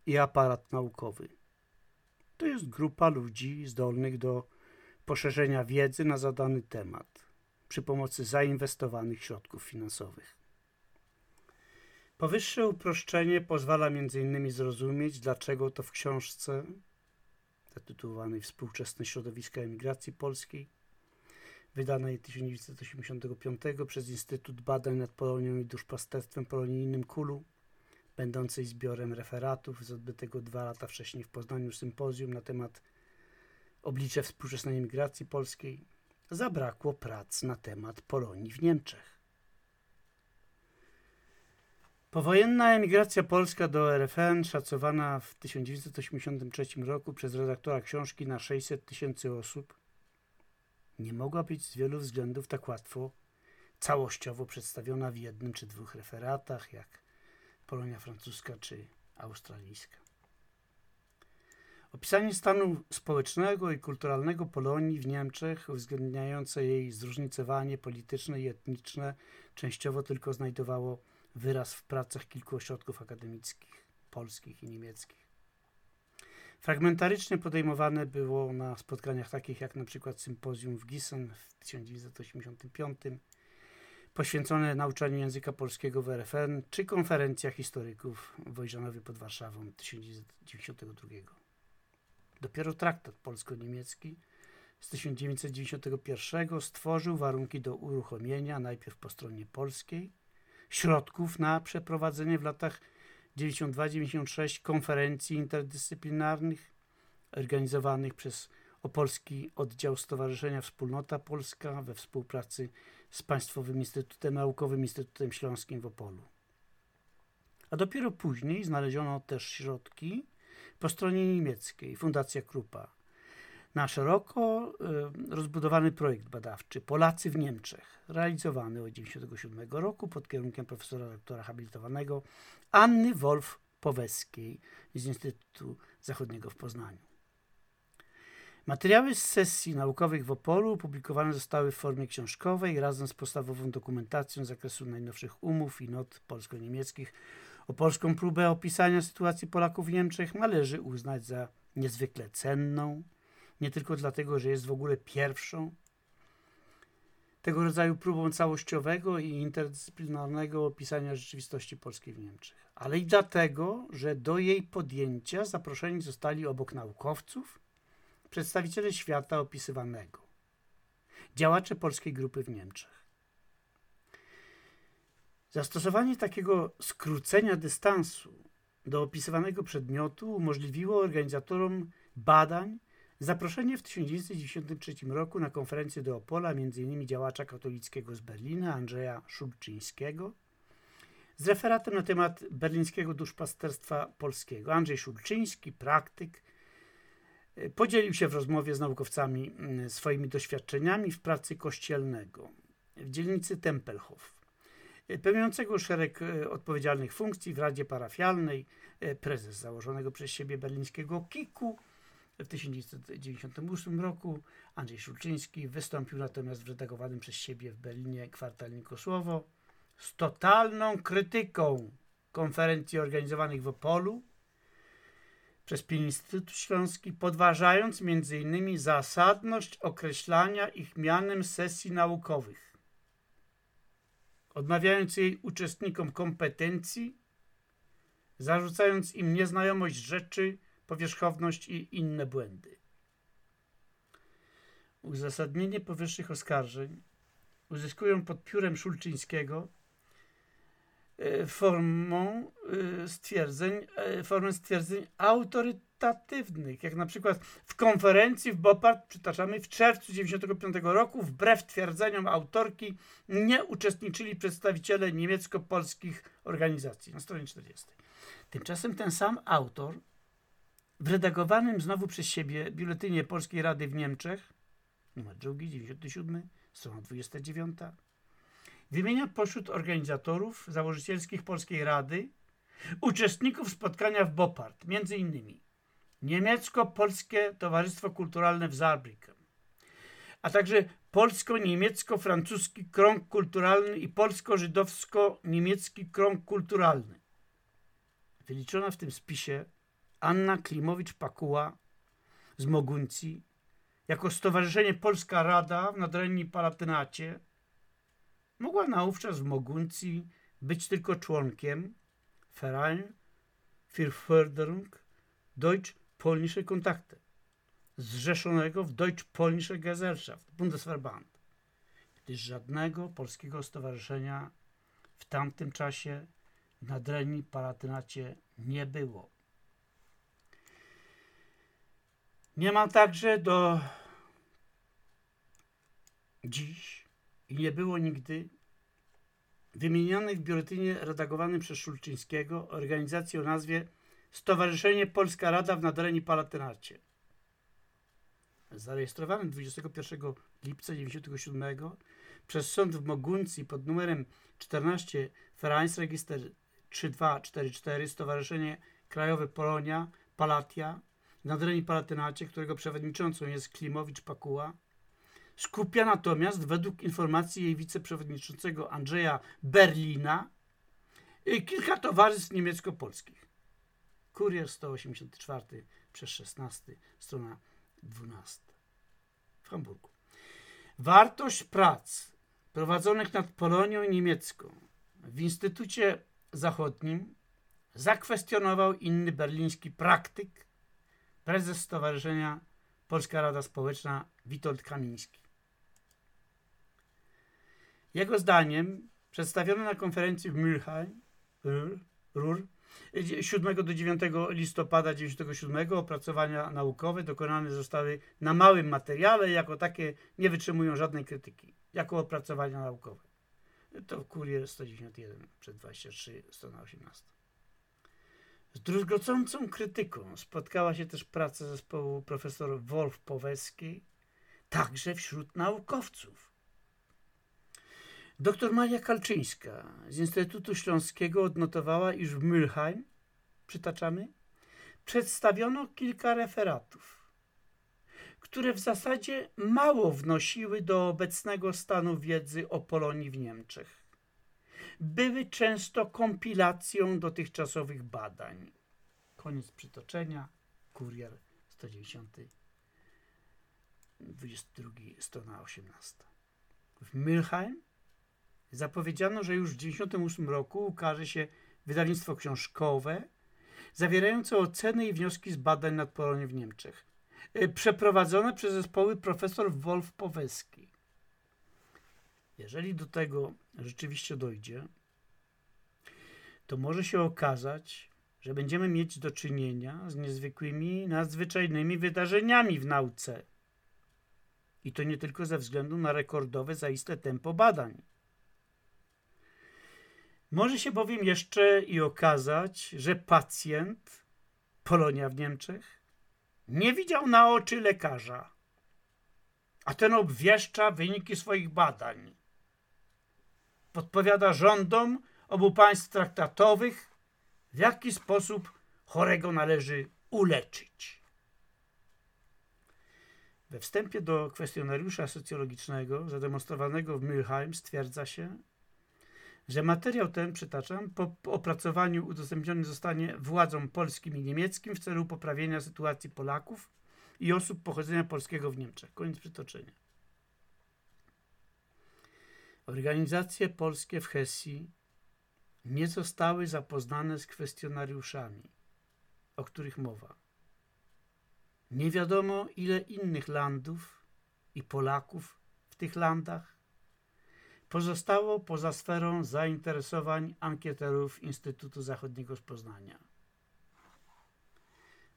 i aparat naukowy. To jest grupa ludzi zdolnych do poszerzenia wiedzy na zadany temat przy pomocy zainwestowanych środków finansowych. Powyższe uproszczenie pozwala m.in. zrozumieć, dlaczego to w książce zatytułowanej Współczesne środowiska emigracji polskiej, wydanej 1985 przez Instytut Badań nad Polonią i Duszpasterstwem Polonijnym Kulu, będącej zbiorem referatów z odbytego dwa lata wcześniej w Poznaniu sympozjum na temat oblicze współczesnej emigracji polskiej, zabrakło prac na temat Polonii w Niemczech. Powojenna emigracja polska do RFN, szacowana w 1983 roku przez redaktora książki na 600 tysięcy osób, nie mogła być z wielu względów tak łatwo całościowo przedstawiona w jednym czy dwóch referatach, jak Polonia francuska czy australijska. Opisanie stanu społecznego i kulturalnego Polonii w Niemczech, uwzględniające jej zróżnicowanie polityczne i etniczne, częściowo tylko znajdowało wyraz w pracach kilku ośrodków akademickich, polskich i niemieckich. Fragmentarycznie podejmowane było na spotkaniach takich jak na przykład sympozjum w Gießen w 1985, poświęcone nauczaniu języka polskiego w RFN, czy konferencja historyków w pod Warszawą 1992. Dopiero traktat polsko-niemiecki z 1991 stworzył warunki do uruchomienia najpierw po stronie polskiej środków na przeprowadzenie w latach 92-96 konferencji interdyscyplinarnych organizowanych przez Opolski Oddział Stowarzyszenia Wspólnota Polska we współpracy z Państwowym Instytutem Naukowym Instytutem Śląskim w Opolu. A dopiero później znaleziono też środki po stronie niemieckiej, Fundacja Krupa, na szeroko y, rozbudowany projekt badawczy Polacy w Niemczech, realizowany od 1997 roku pod kierunkiem profesora doktora habilitowanego Anny Wolf-Poweskiej z Instytutu Zachodniego w Poznaniu. Materiały z sesji naukowych w Opolu opublikowane zostały w formie książkowej razem z podstawową dokumentacją z zakresu najnowszych umów i not polsko-niemieckich. Opolską próbę opisania sytuacji Polaków w Niemczech należy uznać za niezwykle cenną, nie tylko dlatego, że jest w ogóle pierwszą tego rodzaju próbą całościowego i interdyscyplinarnego opisania rzeczywistości polskiej w Niemczech, ale i dlatego, że do jej podjęcia zaproszeni zostali obok naukowców przedstawiciele świata opisywanego, działacze polskiej grupy w Niemczech. Zastosowanie takiego skrócenia dystansu do opisywanego przedmiotu umożliwiło organizatorom badań zaproszenie w 1993 roku na konferencję do Opola m.in. działacza katolickiego z Berlina Andrzeja Szulczyńskiego z referatem na temat berlińskiego duszpasterstwa polskiego. Andrzej Szulczyński, praktyk, Podzielił się w rozmowie z naukowcami swoimi doświadczeniami w pracy kościelnego w dzielnicy Tempelhof, pełniącego szereg e, odpowiedzialnych funkcji w Radzie Parafialnej, e, prezes założonego przez siebie berlińskiego KIK-u. W 1998 roku Andrzej Szulczyński wystąpił natomiast w redagowanym przez siebie w Berlinie kwartalniku Słowo z totalną krytyką konferencji organizowanych w Opolu, przez Instytut Śląski, podważając m.in. zasadność określania ich mianem sesji naukowych, odmawiając jej uczestnikom kompetencji, zarzucając im nieznajomość rzeczy, powierzchowność i inne błędy. Uzasadnienie powyższych oskarżeń uzyskują pod piórem Szulczyńskiego E, formą e, stwierdzeń, e, formę stwierdzeń autorytatywnych, jak na przykład w konferencji w Bopart przytaczamy w czerwcu 1995 roku wbrew twierdzeniom autorki nie uczestniczyli przedstawiciele niemiecko-polskich organizacji na stronie 40. Tymczasem ten sam autor w redagowanym znowu przez siebie biuletynie Polskiej Rady w Niemczech numer 2, 97, strona 29 wymienia pośród organizatorów założycielskich Polskiej Rady uczestników spotkania w Bopart, między innymi Niemiecko-Polskie Towarzystwo Kulturalne w Saarbrücken, a także Polsko-Niemiecko-Francuski Krąg Kulturalny i Polsko-Żydowsko-Niemiecki Krąg Kulturalny. Wyliczona w tym spisie Anna Klimowicz-Pakuła z Moguncji jako Stowarzyszenie Polska Rada w Nadrenii Palatynacie Mogła naówczas w Moguncji być tylko członkiem Verein für Förderung Deutsch-Polnische Kontakte, zrzeszonego w Deutsch-Polnische Gesellschaft, Bundesverband, gdyż żadnego polskiego stowarzyszenia w tamtym czasie na Dreni Palatynacie nie było. Nie ma także do dziś i nie było nigdy wymienionej w biuletynie redagowanym przez Szulczyńskiego organizacji o nazwie Stowarzyszenie Polska Rada w Nadareni Palatynacie. Zarejestrowanym 21 lipca 1997 przez sąd w Moguncji pod numerem 14 Vereinsregister 3244 Stowarzyszenie Krajowe Polonia Palatia w Nadareni Palatynacie, którego przewodniczącą jest Klimowicz Pakuła, Skupia natomiast, według informacji jej wiceprzewodniczącego Andrzeja Berlina, y, kilka towarzystw niemiecko-polskich. Kurier 184 przez 16, strona 12. W Hamburgu. Wartość prac prowadzonych nad Polonią niemiecką w Instytucie Zachodnim zakwestionował inny berliński praktyk, prezes Stowarzyszenia Polska Rada Społeczna Witold Kamiński. Jego zdaniem przedstawione na konferencji w Mülheim, Ruhr, 7 do 9 listopada 1997 opracowania naukowe dokonane zostały na małym materiale, jako takie nie wytrzymują żadnej krytyki, jako opracowania naukowe. To Kurier 191 przed 23, strona 18. Z druzgocącą krytyką spotkała się też praca zespołu profesor Wolf Poweski, także wśród naukowców. Doktor Maria Kalczyńska z Instytutu Śląskiego odnotowała, iż w Mülheim, przytaczamy, przedstawiono kilka referatów, które w zasadzie mało wnosiły do obecnego stanu wiedzy o Polonii w Niemczech. Były często kompilacją dotychczasowych badań. Koniec przytoczenia. Kurier 190, 22, strona 18. W Mülheim Zapowiedziano, że już w 1998 roku ukaże się wydawnictwo książkowe zawierające oceny i wnioski z badań nad Polonią w Niemczech, e, przeprowadzone przez zespoły profesor Wolf Poweski. Jeżeli do tego rzeczywiście dojdzie, to może się okazać, że będziemy mieć do czynienia z niezwykłymi, nadzwyczajnymi wydarzeniami w nauce. I to nie tylko ze względu na rekordowe zaiste tempo badań. Może się bowiem jeszcze i okazać, że pacjent, Polonia w Niemczech, nie widział na oczy lekarza, a ten obwieszcza wyniki swoich badań. Podpowiada rządom obu państw traktatowych, w jaki sposób chorego należy uleczyć. We wstępie do kwestionariusza socjologicznego zademonstrowanego w Mülheim stwierdza się, że materiał ten, przytaczam, po opracowaniu udostępniony zostanie władzom polskim i niemieckim w celu poprawienia sytuacji Polaków i osób pochodzenia polskiego w Niemczech. Koniec przytoczenia. Organizacje polskie w Hesji nie zostały zapoznane z kwestionariuszami, o których mowa. Nie wiadomo, ile innych landów i Polaków w tych landach pozostało poza sferą zainteresowań ankieterów Instytutu Zachodniego z Poznania.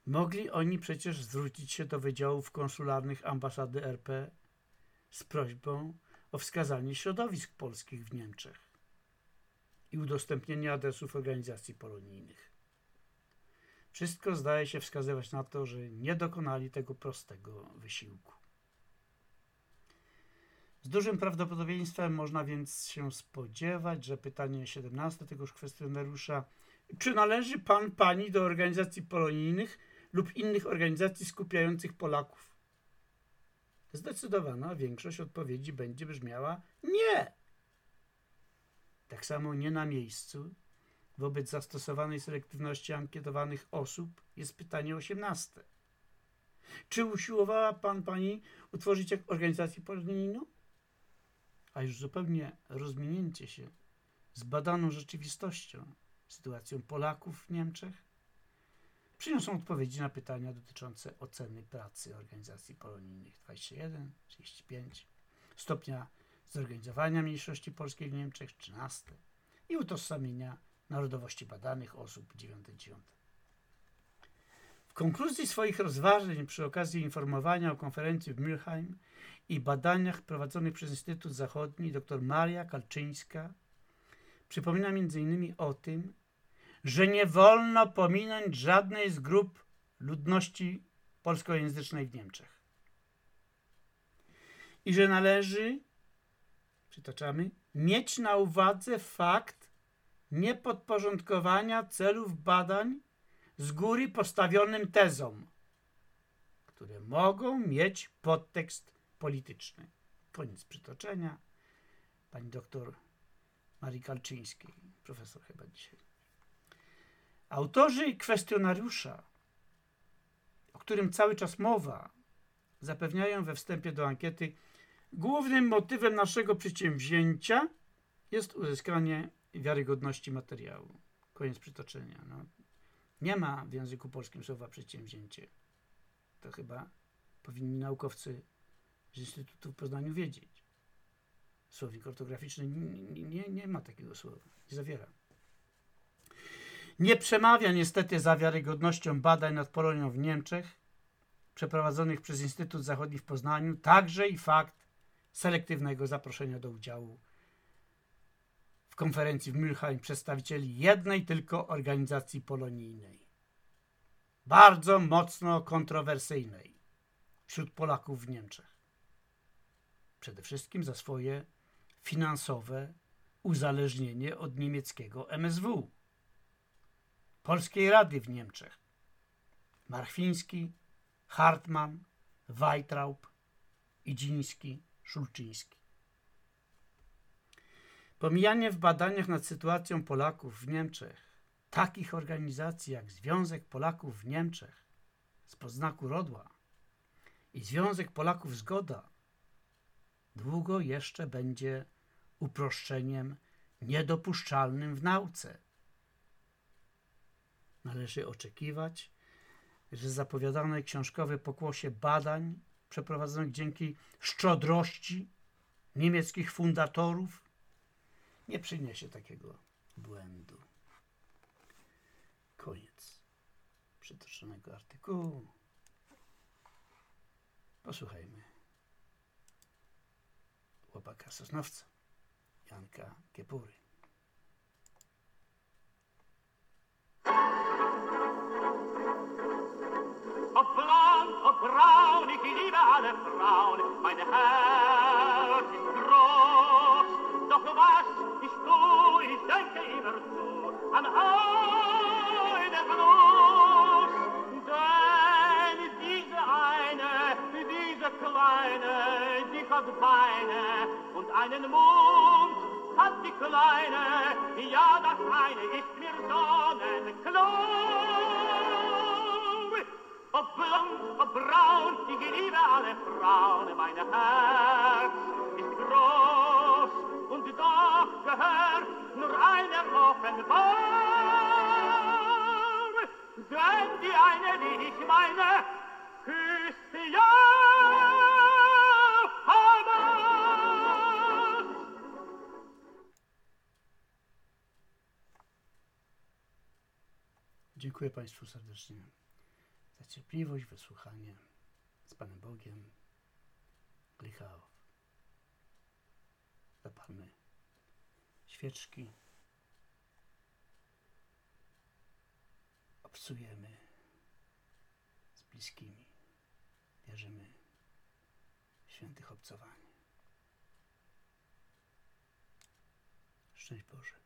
Mogli oni przecież zwrócić się do wydziałów konsularnych ambasady RP z prośbą wskazanie środowisk polskich w Niemczech i udostępnienie adresów organizacji polonijnych. Wszystko zdaje się wskazywać na to, że nie dokonali tego prostego wysiłku. Z dużym prawdopodobieństwem można więc się spodziewać, że pytanie 17 tegoż kwestionariusza, czy należy pan, pani do organizacji polonijnych lub innych organizacji skupiających Polaków? Zdecydowana większość odpowiedzi będzie brzmiała nie. Tak samo nie na miejscu wobec zastosowanej selektywności ankietowanych osób jest pytanie 18. Czy usiłowała pan, pani utworzyć organizację polonijną? a już zupełnie rozminięcie się z badaną rzeczywistością, sytuacją Polaków w Niemczech, przyniosą odpowiedzi na pytania dotyczące oceny pracy organizacji polonijnych 21, 35, stopnia zorganizowania mniejszości polskiej w Niemczech 13 i utożsamienia narodowości badanych osób 9-9. W konkluzji swoich rozważań przy okazji informowania o konferencji w Mülheim i badaniach prowadzonych przez Instytut Zachodni dr Maria Kalczyńska przypomina m.in. o tym, że nie wolno pominąć żadnej z grup ludności polskojęzycznej w Niemczech. I że należy, przytaczamy, mieć na uwadze fakt niepodporządkowania celów badań z góry postawionym tezom, które mogą mieć podtekst polityczny. Koniec przytoczenia. Pani doktor Marii Kalczyńskiej, profesor chyba dzisiaj. Autorzy kwestionariusza, o którym cały czas mowa, zapewniają we wstępie do ankiety, głównym motywem naszego przedsięwzięcia jest uzyskanie wiarygodności materiału. Koniec przytoczenia. No, nie ma w języku polskim słowa przedsięwzięcie. To chyba powinni naukowcy z Instytutu w Poznaniu wiedzieć. Słownik ortograficzny nie, nie, nie ma takiego słowa, nie zawiera. Nie przemawia niestety za wiarygodnością badań nad Polonią w Niemczech, przeprowadzonych przez Instytut Zachodni w Poznaniu, także i fakt selektywnego zaproszenia do udziału w konferencji w Mülheim przedstawicieli jednej tylko organizacji polonijnej. Bardzo mocno kontrowersyjnej wśród Polaków w Niemczech. Przede wszystkim za swoje finansowe uzależnienie od niemieckiego MSW. Polskiej Rady w Niemczech. Marchwiński, Hartmann, Weitraub, Idziński, Szulczyński. Pomijanie w badaniach nad sytuacją Polaków w Niemczech takich organizacji jak Związek Polaków w Niemczech z podznaku Rodła i Związek Polaków Zgoda długo jeszcze będzie uproszczeniem niedopuszczalnym w nauce. Należy oczekiwać, że zapowiadane książkowe pokłosie badań przeprowadzonych dzięki szczodrości niemieckich fundatorów nie przyniesie takiego błędu. Koniec przytoczonego artykułu. Posłuchajmy chłopaka Sosnowca, Janka Kiepury. Ob blond, ob braun, ich liebe alle Frauen, mein Herz ist groß. Doch was ich tu, ich denke immer zu, an einen Genuss. Denn diese eine, diese kleine, die hat Beine und einen Mund, hat die Kleine, ja, das eine ist mir sonnenklar. Ob blond, ob braun, ich liebe alle Frauen, mein Herz ist groß und doch gehört nur einer offenbar. Denn die eine, die ich meine, küsst ja. Dziękuję Państwu serdecznie za cierpliwość, wysłuchanie z Panem Bogiem. Klichał. Zapalmy świeczki. Obcujemy z bliskimi. Wierzymy w świętych obcowanie. Szczęść Boże.